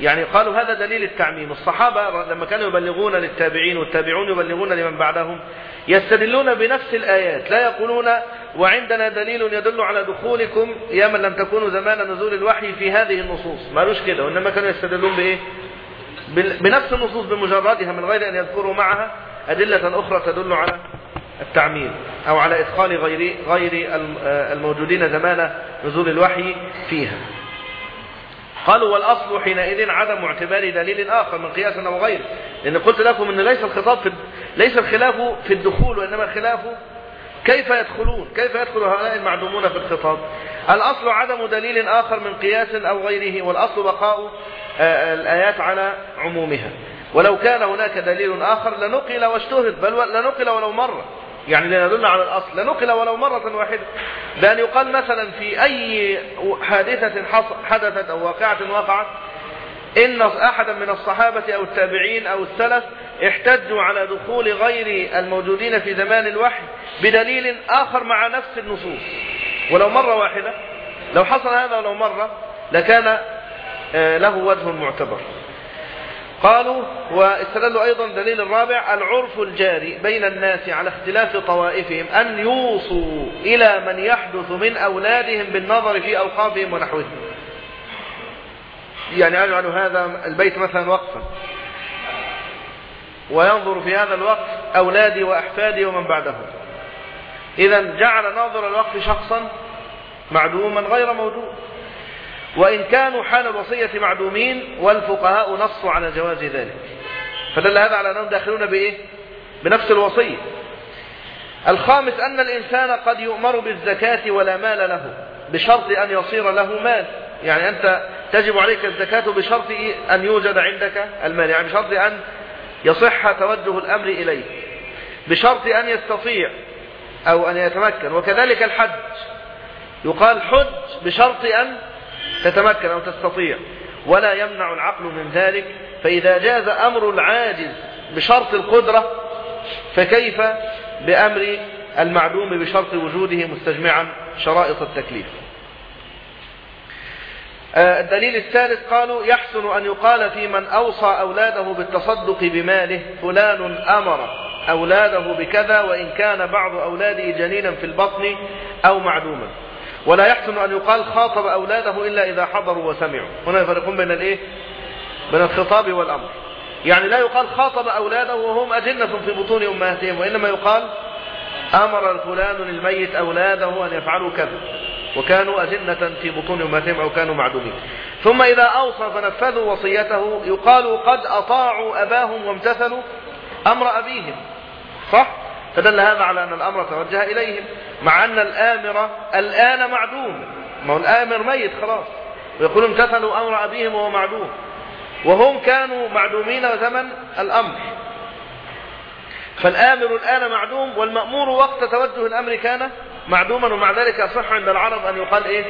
يعني قالوا هذا دليل التعميم. الصحابة لما كانوا يبلغون للتابعين والتابعون يبلغون لمن بعدهم يستدلون بنفس الآيات لا يقولون وعندنا دليل يدل على دخولكم يا من لم تكونوا زمان نزول الوحي في هذه النصوص. ما قالوش كده وإنما كانوا يستدلون بإيه؟ بنفس النصوص بمجردها من غير أن يذكروا معها أدلة أخرى تدل على التعميم أو على إدخال غير غير الموجودين زمان نزول الوحي فيها. قالوا والأصل حينئذ عدم اعتبار دليل آخر من قياس أو غيره لأن قلت لكم أن ليس الخطاب في ليس الخلاف في الدخول وإنما الخلاف كيف يدخلون؟ كيف يدخل هؤلاء المعدومون في الخطاب؟ الأصل عدم دليل آخر من قياس أو غيره والأصل بقاء الآيات على عمومها. ولو كان هناك دليل آخر لنقل واشتهد بل لنقل ولو مرة يعني لندل على الأصل. لنقل ولو مرة واحدة. بأن يقال مثلا في أي حادثة حدثت أو واقعة وقعت إن أحدا من الصحابة أو التابعين أو السلف احتجوا على دخول غير الموجودين في زمان الوحي بدليل آخر مع نفس النصوص. ولو مرة واحدة لو حصل هذا ولو مرة لكان له وجه معتبر. قالوا واستدلوا أيضا دليل الرابع العرف الجاري بين الناس على اختلاف طوائفهم أن يوصوا إلى من يحدث من أولادهم بالنظر في أوقافهم ونحوهم. يعني أجعل هذا البيت مثلا وقفا. وينظر في هذا الوقف أولادي وأحفادي ومن بعدهم. إذا جعل ناظر الوقف شخصا معدوما غير موجود. وإن كانوا حال الوصية معدومين والفقهاء نصوا على جواز ذلك. فدل هذا على أنهم داخلون بإيه؟ بنفس الوصية. الخامس أن الإنسان قد يؤمر بالزكاة ولا مال له بشرط أن يصير له مال. يعني أنت تجب عليك الزكاة بشرط أن يوجد عندك المال يعني بشرط أن يصح توجه الأمر إليه بشرط أن يستطيع أو أن يتمكن. وكذلك الحج. يقال حج بشرط أن تتمكن أو تستطيع. ولا يمنع العقل من ذلك. فإذا جاز أمر العاجز بشرط القدرة فكيف بأمر المعدوم بشرط وجوده مستجمعا شرائط التكليف؟ آه، الدليل الثالث قالوا يحسن أن يقال في من أوصى أولاده بالتصدق بماله فلان أمر أولاده بكذا وإن كان بعض أولاده جنينا في البطن أو معدوما. ولا يحسن أن يقال خاطب أولاده إلا إذا حضروا وسمعوا. هنا يفرقون بين الإيه؟ بين الخطاب والأمر. يعني لا يقال خاطب أولاده وهم أجنة في بطون أمهاتهم وإنما يقال أمر فلان الميت أولاده أن يفعلوا كذا. وكانوا أجنة في بطون أمهاتهم أو كانوا معدومين. ثم إذا أوصى فنفذوا وصيته يقال قد أطاعوا أباهم وامتثلوا أمر أبيهم. صح؟ فدل هذا على أن الأمر توجه إليهم مع أن الآمر الآن معدوم. ما هو الآمر ميت خلاص. ويقول امتثلوا أمر أبيهم وهو معدوم. وهم كانوا معدومين زمن الأمر. فالآمر الآن معدوم والمأمور وقت توجه الأمر كان معدوما ومع ذلك يصح عند العرب أن يقال إيه؟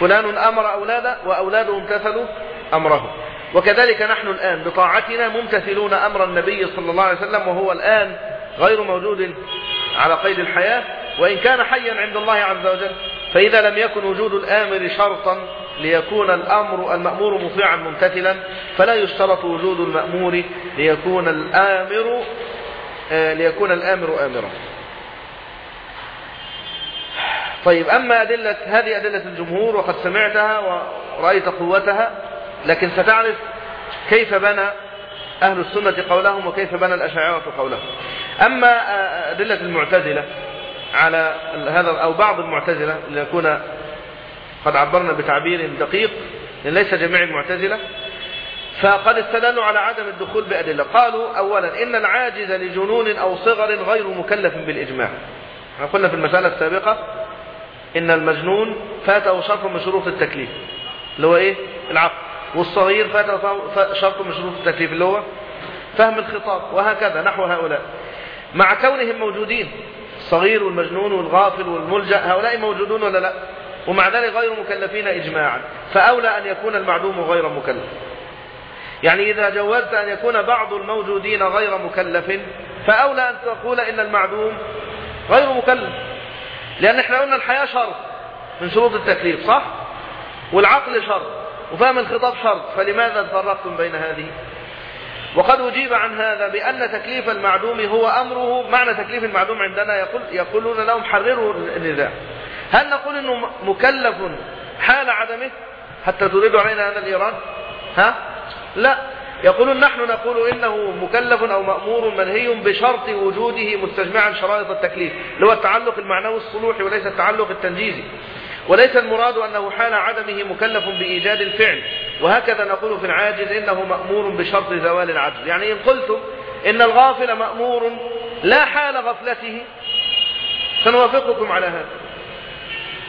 فلان أمر أولاده وأولاده امتثلوا أمره وكذلك نحن الآن بطاعتنا ممتثلون أمر النبي صلى الله عليه وسلم وهو الآن غير موجود على قيد الحياة وإن كان حيا عند الله عز وجل فإذا لم يكن وجود الآمر شرطا ليكون الأمر المأمور مطيعا ممتثلا فلا يشترط وجود المأمور ليكون الآمر آه، ليكون الآمر آمرا. طيب أما أدلة هذه أدلة الجمهور وقد سمعتها ورأيت قوتها لكن ستعرف كيف بنى أهل السنة قولهم وكيف بنى الأشاعرة قولهم. أما أدلة المعتزلة على هذا أو بعض المعتزلة لنكون قد عبرنا بتعبير دقيق ليس جميع المعتزلة فقد استدلوا على عدم الدخول بأدلة. قالوا أولا إن العاجز لجنون أو صغر غير مكلف بالإجماع. قلنا في المسألة السابقة إن المجنون فاته شرط من شروط التكليف اللي هو إيه؟ العقل. والصغير فاته شرط من شروط التكليف اللي هو فهم الخطاب وهكذا نحو هؤلاء. مع كونهم موجودين الصغير والمجنون والغافل والملجأ هؤلاء موجودون ولا لا؟ ومع ذلك غير مكلفين إجماعا. فأولى أن يكون المعدوم غير مكلف. يعني إذا جوزت أن يكون بعض الموجودين غير مكلف فأولى أن تقول إن المعدوم غير مكلف. لأن إحنا قلنا الحياة شرط من شروط التكليف صح؟ والعقل شرط وفهم الخطاب شرط فلماذا فرقتم بين هذه؟ وقد أجيب عن هذا بأن تكليف المعدوم هو أمره معنى تكليف المعدوم عندنا يقول يقولون لهم حرروا النزاع هل نقول أنه مكلف حال عدمه حتى تريد علينا هذا الإيران ها؟ لا. يقولون نحن نقول إنه مكلف أو مأمور منهي بشرط وجوده مستجمعا شرائط التكليف اللي هو التعلق المعنوي الصلوحي وليس التعلق التنجيزي. وليس المراد أنه حال عدمه مكلف بإيجاد الفعل. وهكذا نقول في العاجز إنه مأمور بشرط زوال العجز يعني إن قلت إن الغافل مأمور لا حال غفلته سنوافقكم على هذا.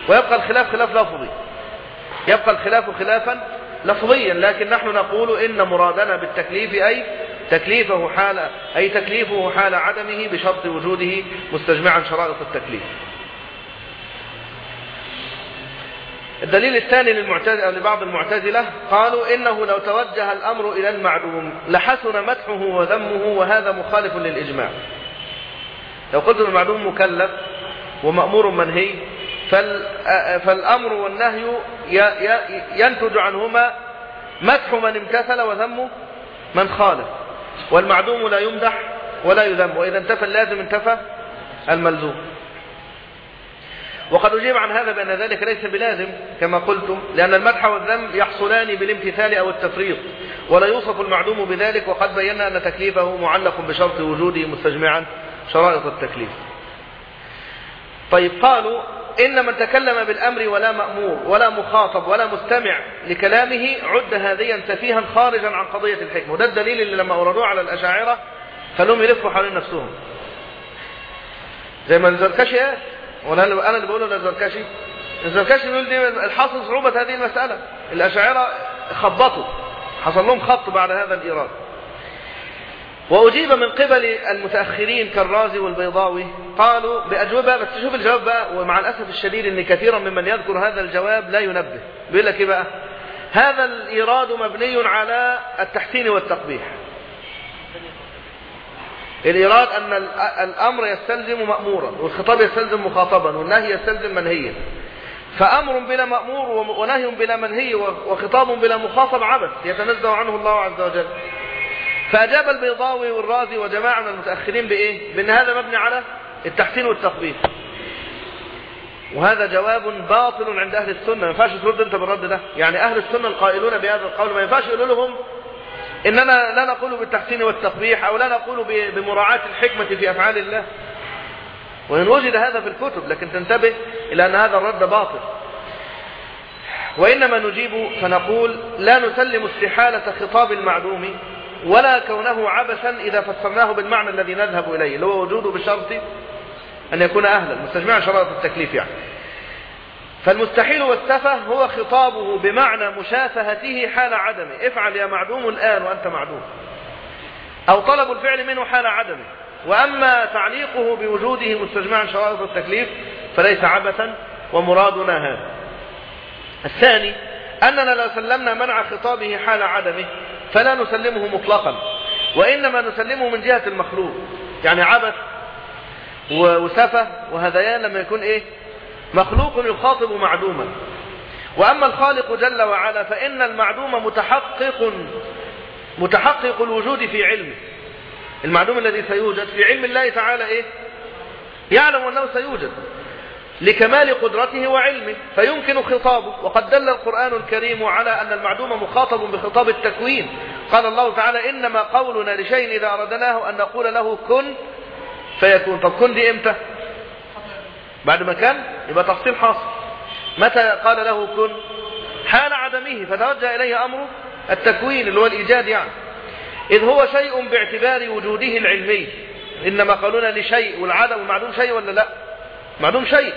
ويبقى الخلاف خلاف لفظي. يبقى الخلاف خلافا لفظيا. لكن نحن نقول إن مرادنا بالتكليف أي تكليفه حال أي تكليفه حال عدمه بشرط وجوده مستجمعا شرائط التكليف. الدليل الثاني للمعتزلة لبعض المعتزلة قالوا إنه لو توجه الأمر إلى المعدوم لحسن مدحه وذمه وهذا مخالف للإجماع. لو قلت المعدوم مكلف ومأمور منهي فالأمر والنهي ينتج عنهما مدح من امتثل وذم من خالف. والمعدوم لا يمدح ولا يذم وإذا انتفى اللازم انتفى الملزوم. وقد أجيب عن هذا بأن ذلك ليس بلازم كما قلتم لأن المدح والذم يحصلان بالامتثال أو التفريط ولا يوصف المعدوم بذلك وقد بينا أن تكليفه معلق بشرط وجوده مستجمعا شرائط التكليف. طيب قالوا إن من تكلم بالأمر ولا مأمور ولا مخاطب ولا مستمع لكلامه عد هذيا سفيها خارجا عن قضية الحكمة وده الدليل اللي لما أوردوه على الأشاعرة خلوهم يلفوا حوالين نفسهم. زي ما الزركشي قال اللي أنا اللي بقوله الزركشي الزركشي بيقول دي الحاصل صعوبة هذه المسألة. الأشاعرة خبطوا. حصل لهم خط بعد هذا الإيراد. وأجيب من قبل المتأخرين كالرازي والبيضاوي قالوا بأجوبة بس شوف الجواب بقى ومع الأسف الشديد أن كثيرا ممن يذكر هذا الجواب لا ينبه. بيقول لك إيه بقى؟ هذا الإيراد مبني على التحسين والتقبيح. الإيراد أن الأمر يستلزم مأمورا والخطاب يستلزم مخاطبا والنهي يستلزم منهيا. فأمر بلا مأمور ونهي بلا منهي وخطاب بلا مخاطب عبث يتنزه عنه الله عز وجل. فأجاب البيضاوي والرازي وجماعة من المتأخرين بإيه؟ بأن هذا مبني على التحسين والتقبيح وهذا جواب باطل عند أهل السنة. ما ينفعش ترد أنت بالرد ده. يعني أهل السنة القائلون بهذا القول ما ينفعش يقولوا لهم إننا لا نقول بالتحسين والتقبيح أو لا نقول بمراعاة الحكمة في أفعال الله. وإن وجد هذا في الكتب لكن تنتبه إلى أن هذا الرد باطل. وإنما نجيب فنقول لا نسلم استحالة خطاب المعدوم ولا كونه عبثا إذا فسرناه بالمعنى الذي نذهب إليه اللي هو وجوده بشرط أن يكون أهلا. مستجمعا شرائط التكليف يعني. فالمستحيل والسفه هو خطابه بمعنى مشافهته حال عدمه. افعل يا معدوم الآن وأنت معدوم. أو طلب الفعل منه حال عدمه. وأما تعليقه بوجوده مستجمعا شرائط التكليف فليس عبثا ومرادنا هذا. الثاني أننا لو سلمنا منع خطابه حال عدمه فلا نسلمه مطلقا. وإنما نسلمه من جهة المخلوق. يعني عبث وسفة وهذيان لما يكون إيه؟ مخلوق يخاطب معدوما. وأما الخالق جل وعلا فإن المعدوم متحقق متحقق الوجود في علمه. المعدوم الذي سيوجد في علم الله تعالى إيه؟ يعلم أنه سيوجد لكمال قدرته وعلمه فيمكن خطابه. وقد دل القرآن الكريم على أن المعدوم مخاطب بخطاب التكوين. قال الله تعالى إنما قولنا لشيء إذا أردناه أن نقول له كن فيكون. طب كن دي إمتى؟ بعد ما كان يبقى تفصيل حاصل. متى قال له كن؟ حال عدمه فتوجه إليه أمر التكوين اللي هو الإيجاد يعني. إذ هو شيء باعتبار وجوده العلمي. إنما قالون لشيء والعدم والمعدوم شيء ولا لا؟ معدوم شيء.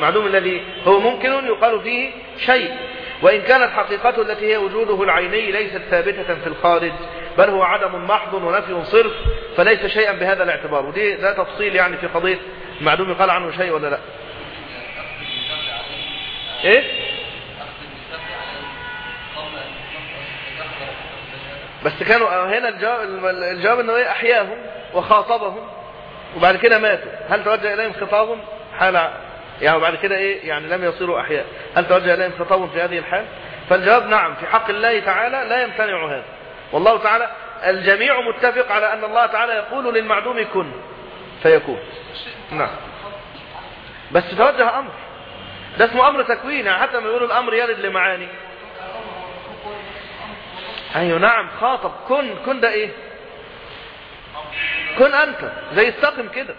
معدوم الذي هو ممكن يقال فيه شيء. وإن كانت حقيقته التي هي وجوده العيني ليست ثابتة في الخارج بل هو عدم محض ونفي صرف فليس شيئا بهذا الاعتبار. ودي ده تفصيل يعني في قضية المعدوم يقال عنه شيء ولا لا؟ إيه؟ بس كانوا هنا الجواب, الجواب إنه إيه؟ أحياهم وخاطبهم وبعد كده ماتوا. هل توجه إليهم خطاب حال يعني بعد كده إيه؟ يعني لم يصيروا أحياء. هل توجه إليهم خطاب في هذه الحال؟ فالجواب نعم في حق الله تعالى لا يمتنع هذا. والله تعالى الجميع متفق على أن الله تعالى يقول للمعدوم كن فيكون. نعم. بس توجه أمر. ده اسمه أمر تكوين يعني حتى لما يقولوا الأمر يرد لمعاني. أيوه نعم خاطب. كن كن ده إيه؟ كن أنت زي استقم كده.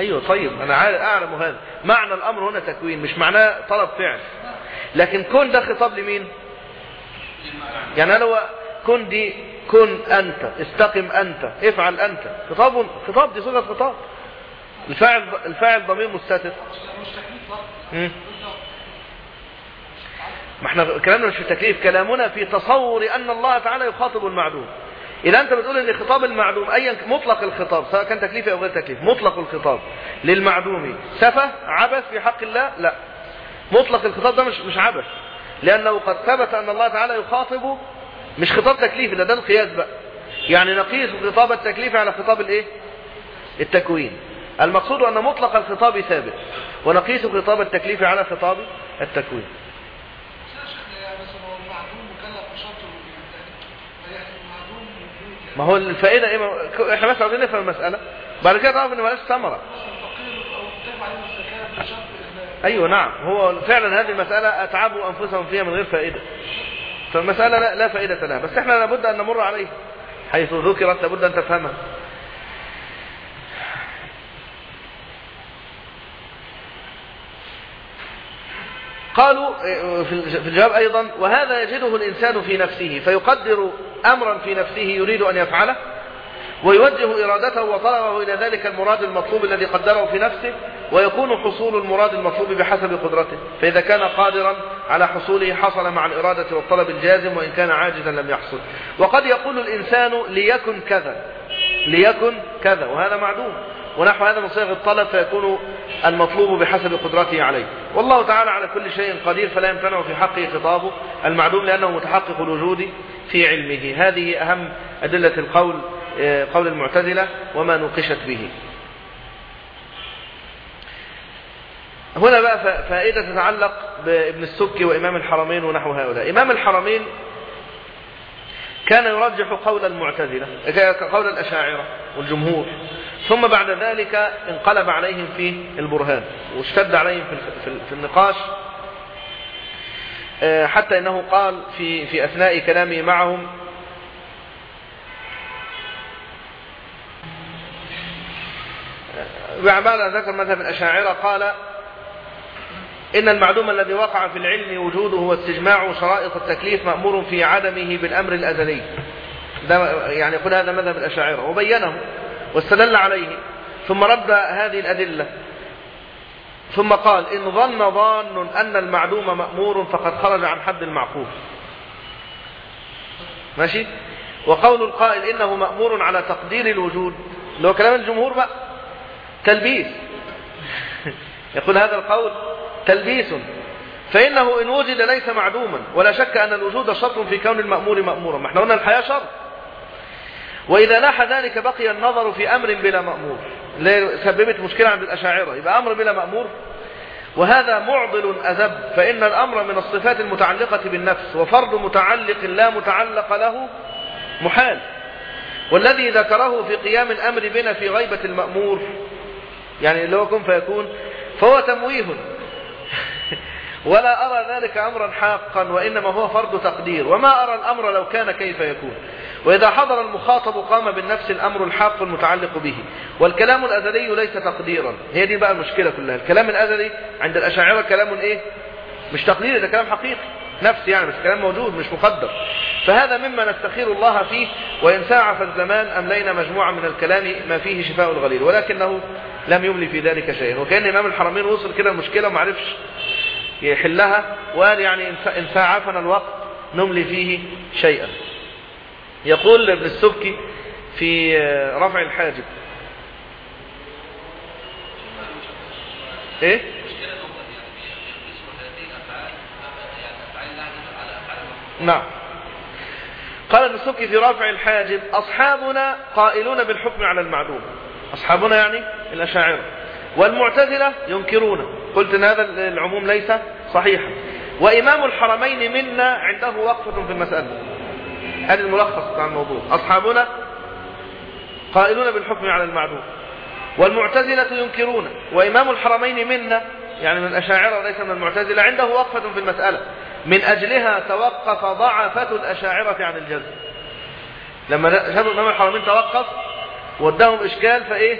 أيوه طيب أنا أعلم هذا. معنى الأمر هنا تكوين مش معناه طلب فعل. لكن كن ده خطاب لمين؟ يعني لو كن دي كن أنت استقم أنت افعل أنت. خطاب خطاب دي صيغة خطاب. الفاعل الفاعل ضمير مستتر. ما إحنا كلامنا مش في التكليف كلامنا في تصور أن الله تعالى يخاطب المعدوم. إذا أنت بتقول إن خطاب المعدوم ايا مطلق الخطاب سواء كان تكليفي أو غير تكليف مطلق الخطاب للمعدوم. سفه عبث في حق الله؟ لا. مطلق الخطاب ده مش مش عبث. لأنه قد ثبت أن الله تعالى يخاطب مش خطاب تكليفي ده ده القياس بقى. يعني نقيس خطاب التكليف على خطاب الإيه؟ التكوين. المقصود أن مطلق الخطاب ثابت. ونقيس خطاب التكليف على خطاب التكوين. ما هو الفائدة إيه. إحنا بس عاوزين نفهم المسألة. بعد كده تعرف ان مالهاش ثمرة. أيوه نعم. هو فعلا هذه المسألة أتعبوا أنفسهم فيها من غير فائدة. فالمسألة لا, لا فائدة لها. بس إحنا لابد أن نمر عليها. حيث ذكرت لابد أن تفهمها. قالوا في الجواب أيضا وهذا يجده الإنسان في نفسه فيقدر أمرا في نفسه يريد أن يفعله ويوجه إرادته وطلبه إلى ذلك المراد المطلوب الذي قدره في نفسه ويكون حصول المراد المطلوب بحسب قدرته. فإذا كان قادرا على حصوله حصل مع الإرادة والطلب الجازم وإن كان عاجزا لم يحصل. وقد يقول الإنسان ليكن كذا ليكن كذا وهذا معدوم. ونحو هذا من صيغ الطلب فيكون المطلوب بحسب قدرته عليه. والله تعالى على كل شيء قدير فلا يمتنع في حقه خطابه المعدوم لأنه متحقق الوجود في علمه. هذه أهم أدلة القول قول المعتزلة وما نوقشت به. هنا بقى فائدة تتعلق بابن السكي وإمام الحرمين ونحو هؤلاء. إمام الحرمين كان يرجح قول المعتزلة قول الأشاعرة والجمهور. ثم بعد ذلك انقلب عليهم في البرهان واشتد عليهم في النقاش. حتى إنه قال في في أثناء كلامه معهم بعد ذكر مذهب الأشاعرة قال إن المعلوم الذي وقع في العلم وجوده واستجماع شرائط التكليف مأمور في عدمه بالأمر الأزلي. ده يعني يقول هذا مذهب الأشاعرة. وبينه واستدل عليه. ثم رد هذه الأدلة. ثم قال إن ظن ظان أن المعلوم مأمور فقد خرج عن حد المعقول. ماشي؟ وقول القائل إنه مأمور على تقدير الوجود. اللي هو كلام الجمهور بقى. تلبيس. يقول هذا القول تلبيس. فإنه إن وجد ليس معدوما ولا شك أن الوجود شرط في كون المأمور مأمورا. ما إحنا قلنا الحياة شرط وإذا لاح ذلك بقي النظر في أمر بلا مأمور. سببت مشكلة عند الأشاعرة؟ يبقى أمر بلا مأمور. وهذا معضل أذب. فإن الأمر من الصفات المتعلقة بالنفس وفرض متعلق لا متعلق له محال. والذي ذكره في قيام الأمر بنا في غيبة المأمور يعني اللي هو كن فيكون فهو تمويه. ولا أرى ذلك أمرا حاقا وإنما هو فرض تقدير. وما أرى الأمر لو كان كيف يكون. وإذا حضر المخاطب قام بالنفس الأمر الحاق المتعلق به. والكلام الأزلي ليس تقديرا. هي دي بقى المشكلة كلها. الكلام الأزلي عند الأشاعرة كلام إيه؟ مش تقديري ده كلام حقيقي. نفس يعني مش كلام موجود مش مقدر. فهذا مما نستخير الله فيه وإن ساعف الزمان أملينا مجموعة من الكلام ما فيه شفاء الغليل ولكنه لم يملي في ذلك شيئا وكأن إمام الحرمين وصل كده المشكلة وما عرفش يحلها وقال يعني إن ساعفنا الوقت نملي فيه شيئا. يقول ابن السبكي في رفع الحاجب. إيه؟ نعم. قال ابن السبكي في رافع الحاجب أصحابنا قائلون بالحكم على المعدوم. أصحابنا يعني الأشاعرة. والمعتزلة ينكرون. قلت إن هذا العموم ليس صحيحا. وإمام الحرمين منا عنده وقفة في المسألة. هذا الملخص بتاع الموضوع. أصحابنا قائلون بالحكم على المعدوم والمعتزلة ينكرون. وإمام الحرمين منا يعني من الأشاعرة ليس من المعتزلة عنده وقفة في المسألة. من أجلها توقف ضعفة الأشاعرة عن الجزم. لما شافوا إمام الحرمين توقف وداهم إشكال فإيه؟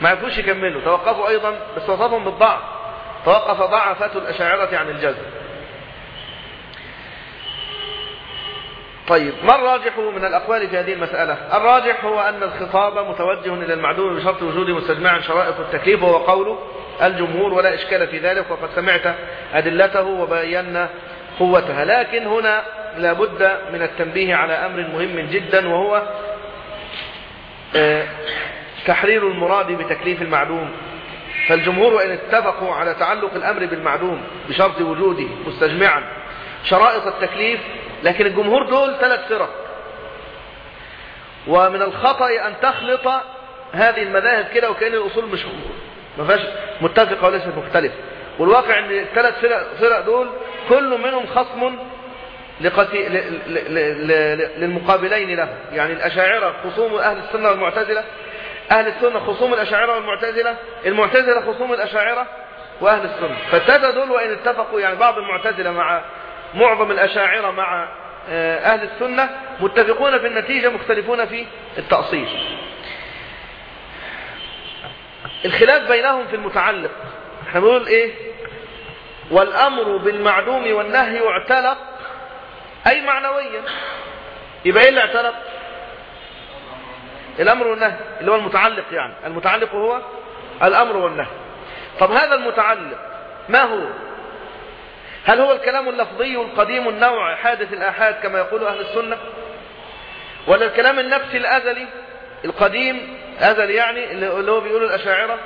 ما عرفوش يكملوا توقفوا أيضا بس وصفهم بالضعف. توقف ضعفة الأشاعرة عن الجزم. طيب ما الراجح من الأقوال في هذه المسألة؟ الراجح هو أن الخطاب متوجه إلى المعدوم بشرط وجود مستجمعا شرائط التكليف وهو قول الجمهور ولا إشكال في ذلك وقد سمعت أدلته وبينا قوتها. لكن هنا لابد من التنبيه على أمر مهم جدا وهو تحرير المراد بتكليف المعدوم. فالجمهور وإن اتفقوا على تعلق الأمر بالمعدوم بشرط وجوده مستجمعا. شرائط التكليف لكن الجمهور دول ثلاث فرق. ومن الخطأ أن تخلط هذه المذاهب كده وكأن الأصول مش ما فيهاش متفقة وليست مختلفة والواقع أن الثلاث فرق, دول كل منهم خصم لقتي... ل... ل... ل... للمقابلين له. يعني الأشاعرة خصوم أهل السنة والمعتزلة أهل السنة خصوم الأشاعرة والمعتزلة المعتزلة خصوم الأشاعرة وأهل السنة. فالثلاثة دول وإن اتفقوا يعني بعض المعتزلة مع معظم الأشاعرة مع أهل السنة متفقون في النتيجة مختلفون في التأصيل. الخلاف بينهم في المتعلق. إحنا بنقول إيه؟ والأمر بالمعدوم والنهي اعتلق أي معنويا. يبقى إيه اللي اعتلق؟ الأمر والنهي اللي هو المتعلق يعني. المتعلق هو الأمر والنهي. طب هذا المتعلق ما هو؟ هل هو الكلام اللفظي القديم النوع حادث الآحاد كما يقول أهل السنة؟ ولا الكلام النفسي الأزلي القديم أزلي يعني اللي هو بيقوله الأشاعرة؟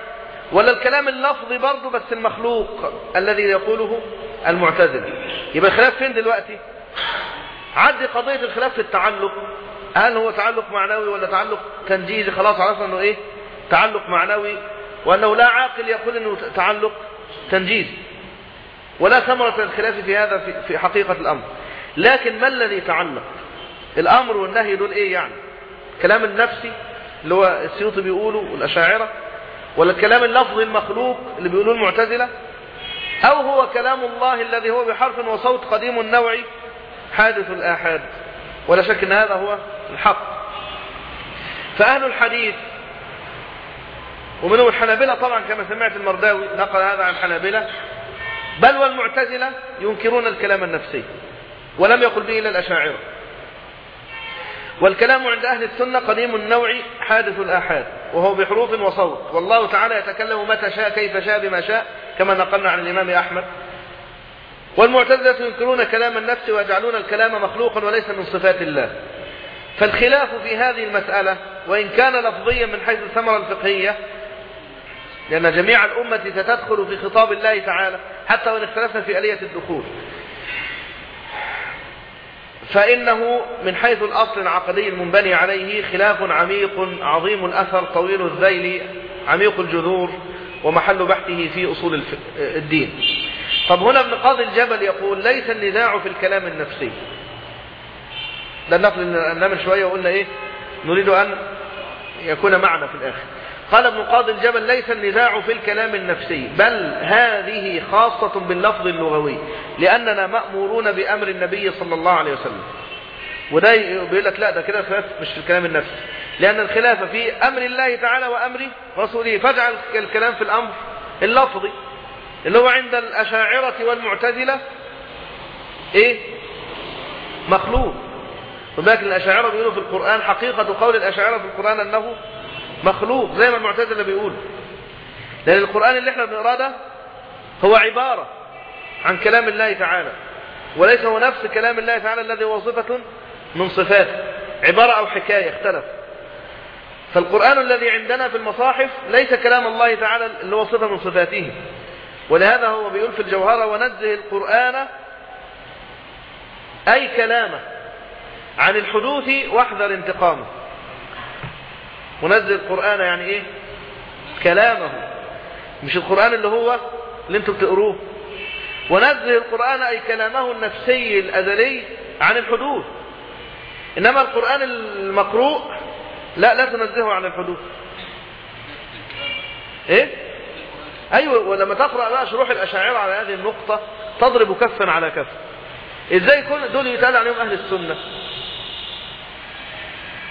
ولا الكلام اللفظي برضه بس المخلوق الذي يقوله المعتزلة؟ يبقى الخلاف فين دلوقتي؟ عدي قضية الخلاف في التعلق. هل هو تعلق معنوي ولا تعلق تنجيزي؟ خلاص عرفنا إنه إيه؟ تعلق معنوي. وأنه لا عاقل يقول إنه تعلق تنجيزي ولا ثمرة الخلاف في هذا في, حقيقة الأمر. لكن ما الذي تعلق الأمر والنهي دول إيه يعني؟ كلام النفسي اللي هو السيوطي بيقوله والأشاعرة ولا الكلام اللفظي المخلوق اللي بيقولوه المعتزلة؟ أو هو كلام الله الذي هو بحرف وصوت قديم النوع حادث الآحاد؟ ولا شك إن هذا هو الحق. فأهل الحديث ومنهم الحنابلة طبعا كما سمعت المرداوي نقل هذا عن الحنابلة بل والمعتزلة ينكرون الكلام النفسي ولم يقل به إلا الأشاعرة. والكلام عند أهل السنة قديم النوع حادث الآحاد وهو بحروف وصوت. والله تعالى يتكلم متى شاء كيف شاء بما شاء كما نقلنا عن الإمام أحمد والمعتزلة ينكرون كلام النفس ويجعلون الكلام مخلوقا وليس من صفات الله. فالخلاف في هذه المسألة وإن كان لفظيا من حيث الثمرة الفقهية لأن جميع الأمة ستدخل في خطاب الله تعالى حتى وإن اختلفنا في آلية الدخول. فإنه من حيث الأصل العقدي المنبني عليه خلاف عميق عظيم الأثر طويل الذيل عميق الجذور ومحل بحثه في أصول الدين. طب هنا ابن قاضي الجبل يقول ليس النزاع في الكلام النفسي. ده النقل من شوية وقلنا إيه؟ نريد أن يكون معنا في الآخر. قال ابن قاضي الجبل ليس النزاع في الكلام النفسي بل هذه خاصة باللفظ اللغوي لأننا مأمورون بأمر النبي صلى الله عليه وسلم. وده بيقول لك لا ده كده خلاف مش في الكلام النفسي. لأن الخلاف في أمر الله تعالى وأمر رسوله. فاجعل الكلام في الأمر اللفظي. اللي هو عند الأشاعرة والمعتزلة إيه؟ مخلوق. ولكن الأشاعرة بيقولوا في القرآن حقيقة قول الأشاعرة في القرآن أنه مخلوق زي ما المعتزلة بيقول لأن القرآن اللي إحنا بنقرأه ده هو عبارة عن كلام الله تعالى وليس هو نفس كلام الله تعالى الذي هو صفة من صفاته عبارة أو حكاية اختلف. فالقرآن الذي عندنا في المصاحف ليس كلام الله تعالى اللي هو صفة من صفاته. ولهذا هو بيقول في الجوهرة ونزه القرآن أي كلامه عن الحدوث واحذر انتقامه. ونزل القرآن يعني إيه؟ كلامه. مش القرآن اللي هو اللي أنتم بتقروه. ونزل القرآن أي كلامه النفسي الأزلي عن الحدوث. إنما القرآن المقروء لا لا تنزهه عن الحدوث. إيه؟ أيوه ولما تقرأ بقى شروح الأشاعرة على هذه النقطة تضرب كفا على كف. إزاي يكون دول يتقال عليهم أهل السنة؟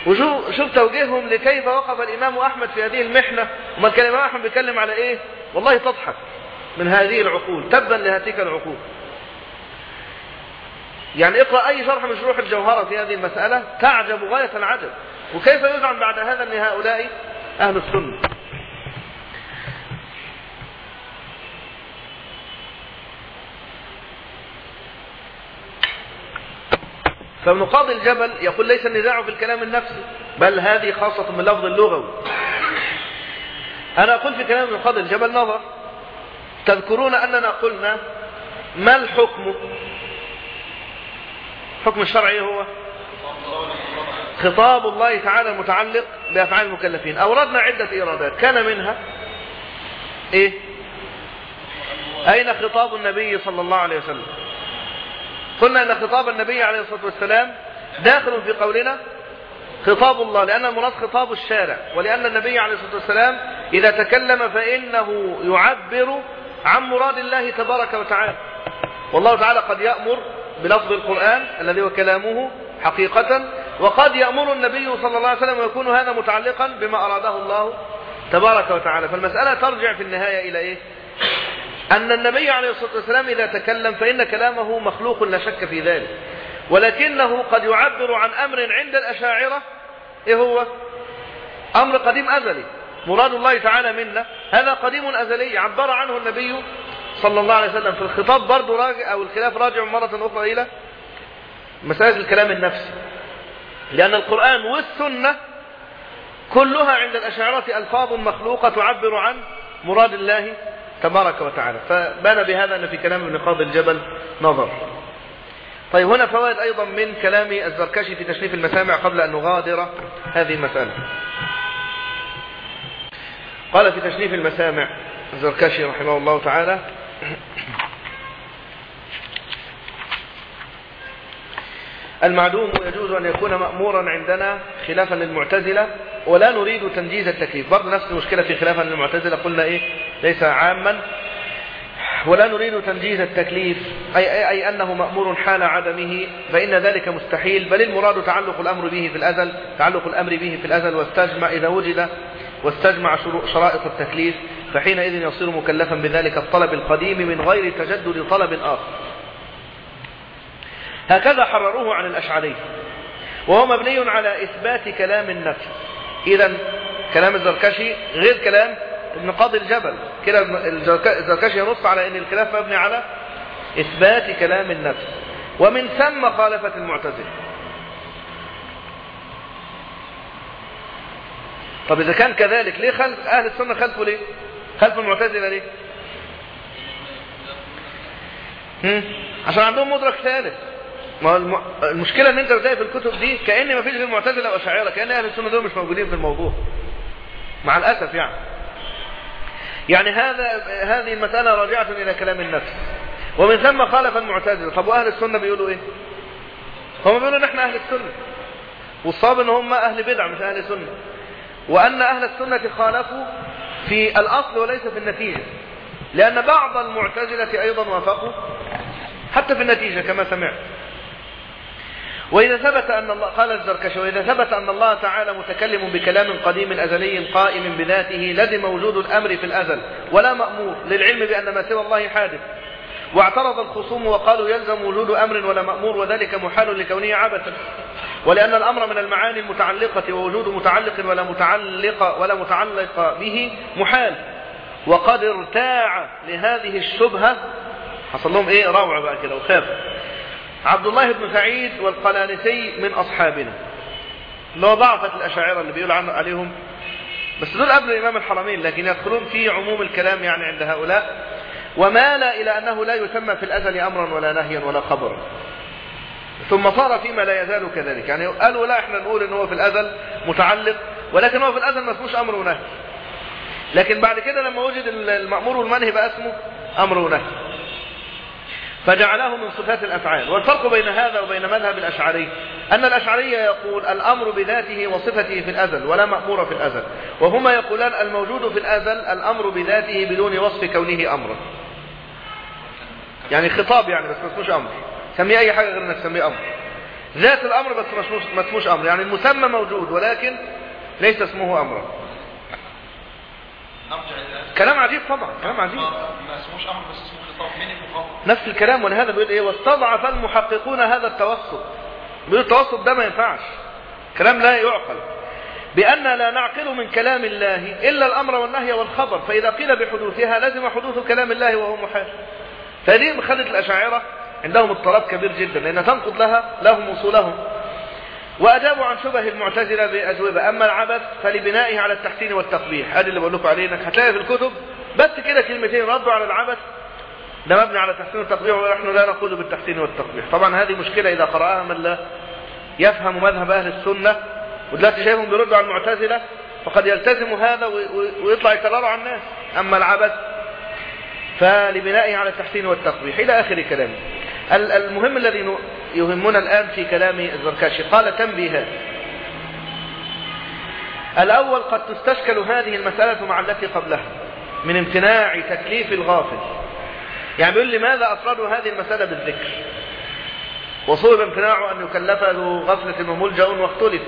وشوف شوف توجيههم لكيف وقف الإمام أحمد في هذه المحنة؟ وما الإمام أحمد بيتكلم على إيه؟ والله تضحك من هذه العقول تبا لهاتيك العقول. يعني اقرأ أي شرح من شروح الجوهرة في هذه المسألة تعجب غاية العجب. وكيف يزعم بعد هذا أن هؤلاء أهل السنة؟ فابن قاضي الجبل يقول ليس النزاع في الكلام النفسي بل هذه خاصة من لفظ اللغوي. أنا أقول في كلام ابن قاضي الجبل نظر تذكرون أننا قلنا ما الحكم؟ حكم الشرعي هو خطاب الله تعالى المتعلق بأفعال المكلفين. أوردنا عدة إيرادات كان منها إيه؟ أين خطاب النبي صلى الله عليه وسلم؟ قلنا أن خطاب النبي عليه الصلاة والسلام داخل في قولنا خطاب الله لأن المراد خطاب الشارع ولأن النبي عليه الصلاة والسلام إذا تكلم فإنه يعبر عن مراد الله تبارك وتعالى. والله تعالى قد يأمر بلفظ القرآن الذي هو كلامه حقيقة وقد يأمر النبي صلى الله عليه وسلم ويكون هذا متعلقا بما أراده الله تبارك وتعالى. فالمسألة ترجع في النهاية إلى إيه؟ أن النبي عليه الصلاة والسلام إذا تكلم فإن كلامه مخلوق لا شك في ذلك. ولكنه قد يعبر عن أمر عند الأشاعرة إيه هو؟ أمر قديم أزلي. مراد الله تعالى منا. هذا قديم أزلي عبر عنه النبي صلى الله عليه وسلم. في الخطاب برضه راجع أو الخلاف راجع مرة أخرى إلى مسائل الكلام النفسي. لأن القرآن والسنة كلها عند الأشاعرة ألفاظ مخلوقة تعبر عن مراد الله تبارك وتعالى. فبان بهذا أن في كلام ابن قاضي الجبل نظر. طيب هنا فوائد أيضا من كلام الزركشي في تشريف المسامع قبل أن نغادر هذه المسألة. قال في تشريف المسامع الزركشي رحمه الله تعالى المعدوم يجوز أن يكون مأمورا عندنا خلافا للمعتزلة ولا نريد تنجيز التكليف. برضه نفس المشكلة في خلافا للمعتزلة قلنا إيه؟ ليس عاما. ولا نريد تنجيز التكليف أي, أي, أي أنه مأمور حال عدمه فإن ذلك مستحيل. بل المراد تعلق الأمر به في الأزل تعلق الأمر به في الأزل واستجمع إذا وجد واستجمع شرائط التكليف فحينئذ يصير مكلفا بذلك الطلب القديم من غير تجدد طلب آخر. هكذا حرروه عن الأشعري. وهو مبني على إثبات كلام النفس إذا كلام الزركشي غير كلام ابن قاضي الجبل. كده الزركشي ينص على أن الخلاف مبني على إثبات كلام النفس ومن ثم خالفة المعتزلة. طب إذا كان كذلك ليه خلف أهل السنة خلفوا ليه؟ خلف المعتزلة ليه؟ عشان عندهم مدرك ثالث. ما الم... المشكلة إن أنت بتلاقي في الكتب دي كأن ما فيش غير معتزلة واشاعرة كأن أهل السنة دول مش موجودين في الموضوع. مع الأسف يعني. يعني هذا هذه المسألة راجعة إلى كلام النفس. ومن ثم خالف المعتزلة. طب وأهل السنة بيقولوا إيه؟ هم بيقولوا إن إحنا أهل السنة. والصواب إن هم أهل بدع مش أهل سنة. وأن أهل السنة خالفوا في الأصل وليس في النتيجة. لأن بعض المعتزلة أيضا وافقوا حتى في النتيجة كما سمعت. وإذا ثبت أن الله قال الزركشي وإذا ثبت أن الله تعالى متكلم بكلام قديم أزلي قائم بذاته لزم وجود الأمر في الأزل ولا مأمور للعلم بأن ما سوى الله حادث. واعترض الخصوم وقالوا يلزم وجود أمر ولا مأمور وذلك محال لكونه عبثا ولأن الأمر من المعاني المتعلقة ووجود متعلق ولا متعلق ولا متعلق به محال. وقد ارتاع لهذه الشبهة. حصل لهم إيه؟ روعة بقى كده وخاف. عبد الله بن سعيد والقلانسي من أصحابنا. اللي هو ضعفة الأشاعرة اللي بيقول عنه عليهم. بس دول قبل الإمام الحرمين لكن يدخلون في عموم الكلام يعني عند هؤلاء. ومال إلى أنه لا يسمى في الأزل أمرا ولا نهيا ولا خبرا. ثم صار فيما لا يزال كذلك. يعني قالوا لا إحنا نقول إن هو في الأزل متعلق ولكن هو في الأزل ما اسموش أمر ونهي. لكن بعد كده لما وجد المأمور والمنهي بقى اسمه أمر ونهي. فجعله من صفات الأفعال. والفرق بين هذا وبين مذهب الأشعري أن الأشعري يقول الأمر بذاته وصفته في الأزل ولا مأمور في الأزل. وهما يقولان الموجود في الأزل الأمر بذاته بدون وصف كونه أمرا. يعني خطاب يعني بس ما اسموش أمر. سميه أي حاجة غير أنك تسميه أمر. ذات الأمر بس ما اسموش أمر. يعني المسمى موجود ولكن ليس اسمه أمرا. كلام عجيب طبعا كلام عجيب. ما اسموش أمر بس اسمه نفس الكلام ولهذا بيقول إيه؟ واستضعف المحققون هذا التوسط. بيقول التوسط ده ما ينفعش. كلام لا يعقل. بأن لا نعقل من كلام الله إلا الأمر والنهي والخبر. فإذا قيل بحدوثها لازم حدوث كلام الله وهو محال. فدي خلت الأشاعرة عندهم اضطراب كبير جدا لأن تنقض لها لهم وصولهم. وأجابوا عن شبه المعتزلة بأجوبة أما العبث فلبنائه على التحسين والتقبيح. هذا اللي بقول لكم عليه إنك هتلاقي في الكتب بس كده كلمتين ردوا على العبث ده مبني على التحسين والتقبيح ونحن لا نقول بالتحسين والتقبيح طبعا هذه مشكلة إذا قرأها من لا يفهم مذهب أهل السنة ودلوقتي شايفهم بيردوا على المعتزلة فقد يلتزموا هذا ويطلع يكرروا على الناس. أما العبث فلبنائه على التحسين والتقبيح إلى آخر كلامه المهم الذي يهمنا الآن في كلام الزركاشي. قال تنبيهات الأول قد تستشكل هذه المسألة مع التي قبلها من امتناع تكليف الغافل. يعني بيقول لماذا أفردوا هذه المسألة بالذكر؟ وصوب امتناعه أن يكلف ذو غفلة وملجأ واختلف.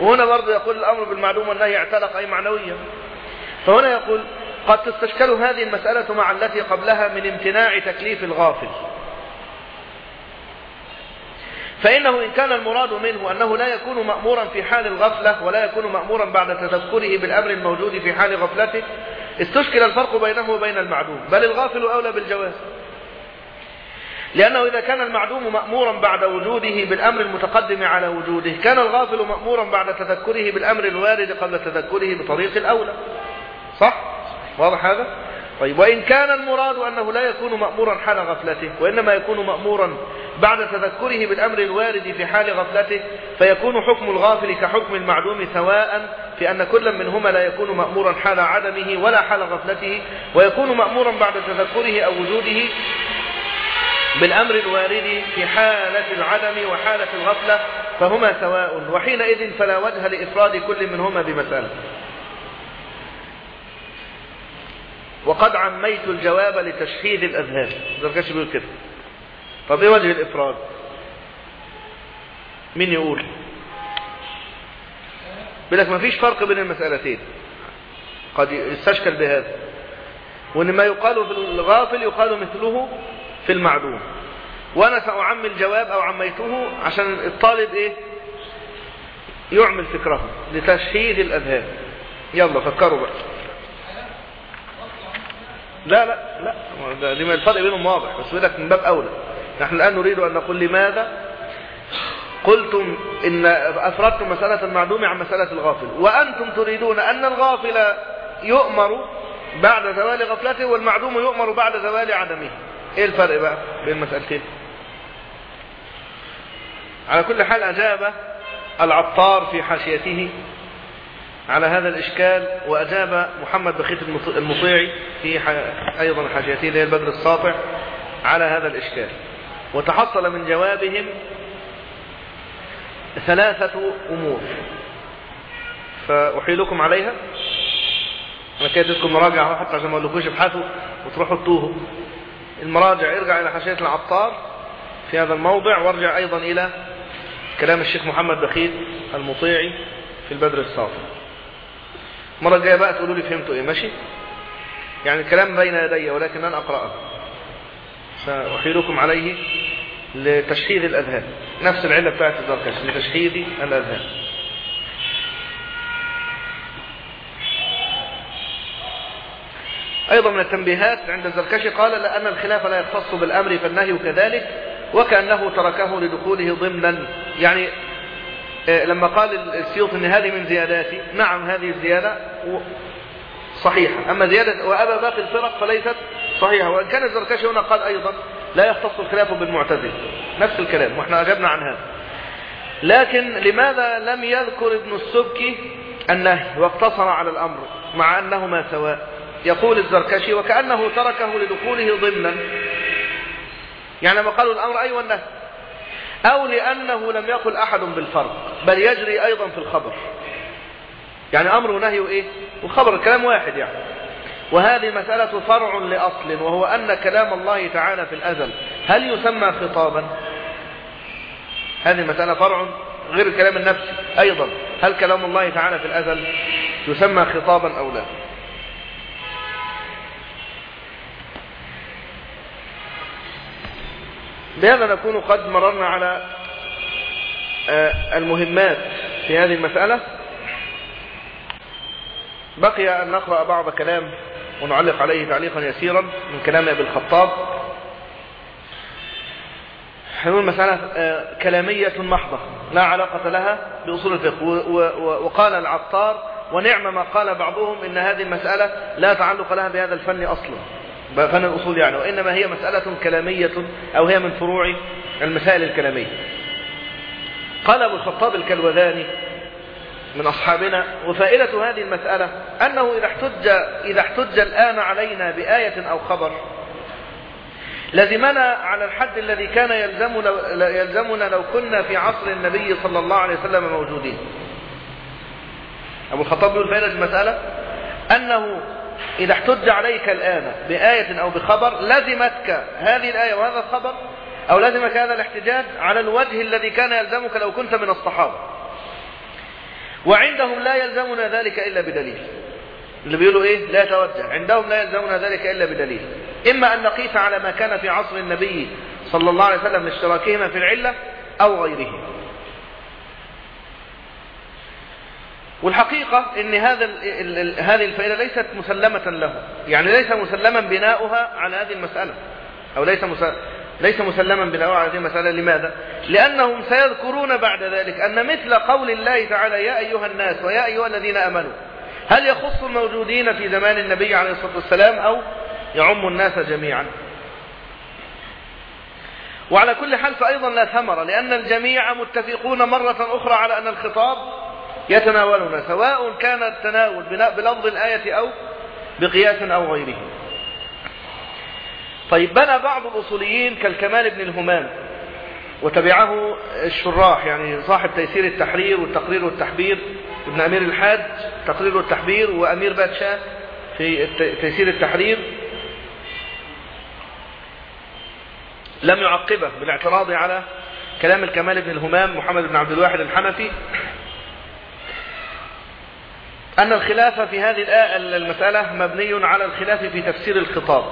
وهنا برضه يقول الأمر بالمعلوم والنهي اعتلق أي معنويا فهنا يقول قد تستشكل هذه المسألة مع التي قبلها من امتناع تكليف الغافل. فإنه إن كان المراد منه أنه لا يكون مأمورا في حال الغفلة ولا يكون مأمورا بعد تذكره بالأمر الموجود في حال غفلته استشكل الفرق بينه وبين المعدوم بل الغافل أولى بالجواز لأنه إذا كان المعدوم مأمورا بعد وجوده بالأمر المتقدم على وجوده كان الغافل مأمورا بعد تذكره بالأمر الوارد قبل تذكره بطريق الأولى صح؟ واضح هذا؟ طيب وإن كان المراد أنه لا يكون مأمورا حال غفلته وإنما يكون مأمورا بعد تذكره بالأمر الوارد في حال غفلته فيكون حكم الغافل كحكم المعدوم سواء في أن كل منهما لا يكون مأمورا حال عدمه ولا حال غفلته ويكون مأمورا بعد تذكره أو وجوده بالأمر الوارد في حالة العدم وحالة الغفلة فهما سواء وحينئذ فلا وجه لإفراد كل منهما بمسألة. وقد عميت الجواب لتشهيد الأذهان. زركشي بيقول كده. طب إيه وجه الإفراد؟ مين يقول؟ بيقول لك ما فيش فرق بين المسألتين. قد يستشكل بهذا. وإن ما يقال في الغافل يقال مثله في المعدوم. وأنا سأعمي الجواب أو عميته عشان الطالب إيه؟ يعمل فكره لتشهيد الأذهان. يلا فكروا بقى. لا لا لا. ده- دي ما الفرق بينهم واضح بس بيقول لك من باب أولى. نحن الآن نريد أن نقول لماذا قلتم إن أفردتم مسألة المعدوم عن مسألة الغافل؟ وأنتم تريدون أن الغافل يؤمر بعد زوال غفلته والمعدوم يؤمر بعد زوال عدمه. إيه الفرق بقى بين المسألتين على كل حال أجاب العطار في حاشيته على هذا الإشكال وأجاب محمد بخيت المط- المطيعي في ح- أيضا حاشيته اللي هي البدر الساطع على هذا الإشكال. وتحصل من جوابهم ثلاثة أمور. فأحيلكم عليها. أنا كده اديتكم مراجع حتى عشان ما أقولكوش ابحثوا وتروحوا تتوهوا المراجع ارجع إلى حاشية العطار في هذا الموضع وارجع أيضا إلى كلام الشيخ محمد بخيت المطيعي في البدر الصافي المره الجايه بقى تقولوا لي فهمتوا إيه ماشي؟ يعني الكلام بين يدي ولكن لن أقرأه. سأحيلكم عليه لتشهيد الأذهان. نفس العلة بتاعت الزركشي لتشهيد الأذهان. أيضا من التنبيهات عند الزركشي قال لأن الخلاف لا يختص بالأمر فالنهي كذلك وكأنه تركه لدخوله ضمنا. يعني لما قال السيوط إن هذه من زياداتي نعم هذه الزيادة صحيحة. أما زيادة وأبى باقي الفرق فليست صحيحة. وإن كان الزركشي هنا قال أيضا لا يختص الخلاف بالمعتزلة. نفس الكلام وإحنا أجبنا عن هذا. لكن لماذا لم يذكر ابن السبكي النهي واقتصر على الأمر مع أنهما سواء؟ يقول الزركشي وكأنه تركه لدخوله ضمنا. يعني لما قالوا الأمر أي والنهي؟ أو لأنه لم يقل أحد بالفرق بل يجري أيضا في الخبر. يعني أمر ونهي إيه والخبر الكلام واحد يعني. وهذه مسألة فرع لأصل وهو أن كلام الله تعالى في الأزل. هل يسمى خطابا؟ هذه مسألة فرع غير الكلام النفسي أيضا. هل كلام الله تعالى في الأزل يسمى خطابا أو لا؟ بهذا نكون قد مررنا على آه، المهمات في هذه المسألة. بقي أن نقرأ بعض كلام ونعلق عليه تعليقا يسيرا من كلام أبي الخطاب. هنقول مسألة آه، كلامية محضة لا علاقة لها بأصول الفقه. وقال العطار ونعم ما قال بعضهم إن هذه المسألة لا تعلق لها بهذا الفن أصلا. فن الأصول يعني وإنما هي مسألة كلامية أو هي من فروع المسائل الكلامية. قال أبو الخطاب الكلوذاني من أصحابنا وفائدة هذه المسألة أنه إذا احتج, إذا احتج الآن علينا بآية أو خبر لزمنا على الحد الذي كان يلزمنا, يلزمنا لو كنا في عصر النبي صلى الله عليه وسلم موجودين. أبو الخطاب يقول فائدة المسألة أنه إذا احتج عليك الآن بآية أو بخبر لزمتك هذه الآية وهذا الخبر أو لزمك هذا الاحتجاج على الوجه الذي كان يلزمك لو كنت من الصحابة. وعندهم لا يلزمنا ذلك إلا بدليل. اللي بيقولوا إيه؟ لا توجه. عندهم لا يلزمنا ذلك إلا بدليل. إما أن نقيس على ما كان في عصر النبي صلى الله عليه وسلم لاشتراكهما في العلة أو غيره والحقيقة إن هذا هذه الفائدة ليست مسلمة له. يعني ليس مسلما بناؤها على هذه المسألة. أو ليس ليس مسلما بناؤها على هذه المسألة. لماذا؟ لأنهم سيذكرون بعد ذلك أن مثل قول الله تعالى يا أيها الناس ويا أيها الذين آمنوا هل يخص الموجودين في زمان النبي عليه الصلاة والسلام أو يعم الناس جميعا؟ وعلى كل حال فأيضا لا ثمرة لأن الجميع متفقون مرة أخرى على أن الخطاب يتناولنا سواء كان التناول بلفظ الآية أو بقياس أو غيره. طيب بنى بعض الأصوليين كالكمال بن الهمام وتبعه الشراح يعني صاحب تيسير التحرير والتقرير والتحبير ابن أمير الحاج تقرير والتحبير وأمير باتشاه في تيسير التحرير. لم يعقبه بالاعتراض على كلام الكمال بن الهمام محمد بن عبد الواحد الحنفي. أن الخلاف في هذه المسألة مبني على الخلاف في تفسير الخطاب.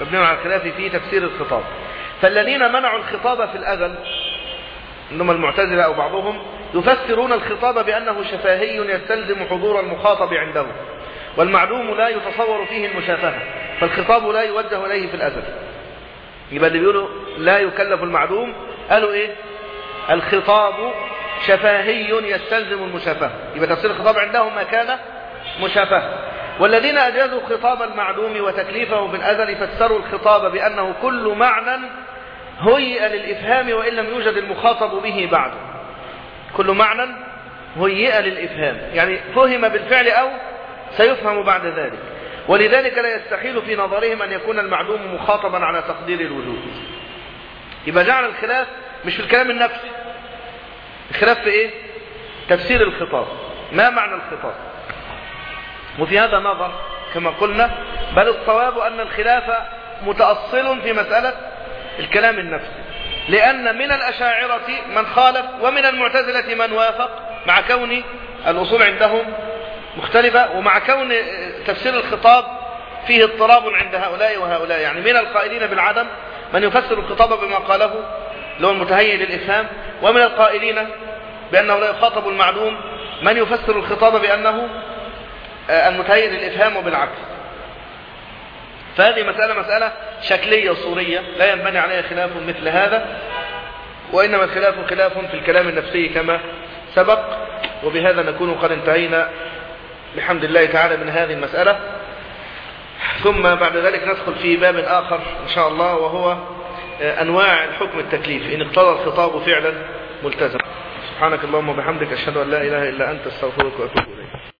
مبني على الخلاف في تفسير الخطاب. فالذين منعوا الخطاب في الأزل إنما المعتزلة أو بعضهم يفسرون الخطاب بأنه شفاهي يستلزم حضور المخاطب عنده والمعلوم لا يتصور فيه المشافهة فالخطاب لا يوجه إليه في الأزل. يبقى اللي بيقولوا لا يكلف المعلوم قالوا إيه؟ الخطاب شفاهي يستلزم المشافهة. يبقى تفسير الخطاب عندهم ما كان مشافهة. والذين أجازوا خطاب المعلوم وتكليفه بالأزل فسروا الخطاب بأنه كل معنى هيئ للإفهام وإن لم يوجد المخاطب به بعد. كل معنى هيئ للإفهام. يعني فهم بالفعل أو سيفهم بعد ذلك. ولذلك لا يستحيل في نظرهم أن يكون المعلوم مخاطبا على تقدير الوجود. يبقى جعل الخلاف مش في الكلام النفسي. الخلاف في إيه؟ تفسير الخطاب. ما معنى الخطاب؟ وفي هذا نظر كما قلنا بل الصواب أن الخلاف متأصل في مسألة الكلام النفسي. لأن من الأشاعرة من خالف ومن المعتزلة من وافق مع كون الأصول عندهم مختلفة ومع كون تفسير الخطاب فيه اضطراب عند هؤلاء وهؤلاء. يعني من القائلين بالعدم من يفسر الخطاب بما قاله اللي هو المتهيئ للإفهام ومن القائلين بأنه لا يخاطب المعلوم من يفسر الخطاب بأنه المتهيئ للإفهام وبالعكس فهذه مسألة مسألة شكلية صورية لا ينبني عليها خلاف مثل هذا وإنما الخلاف خلاف في الكلام النفسي كما سبق وبهذا نكون قد انتهينا. بحمد الله تعالى من هذه المسألة. ثم بعد ذلك ندخل في باب آخر إن شاء الله وهو أنواع الحكم التكليفي إن اقتضى الخطاب فعلا ملتزم. سبحانك اللهم وبحمدك أشهد أن لا إله إلا أنت أستغفرك وأتوب إليك.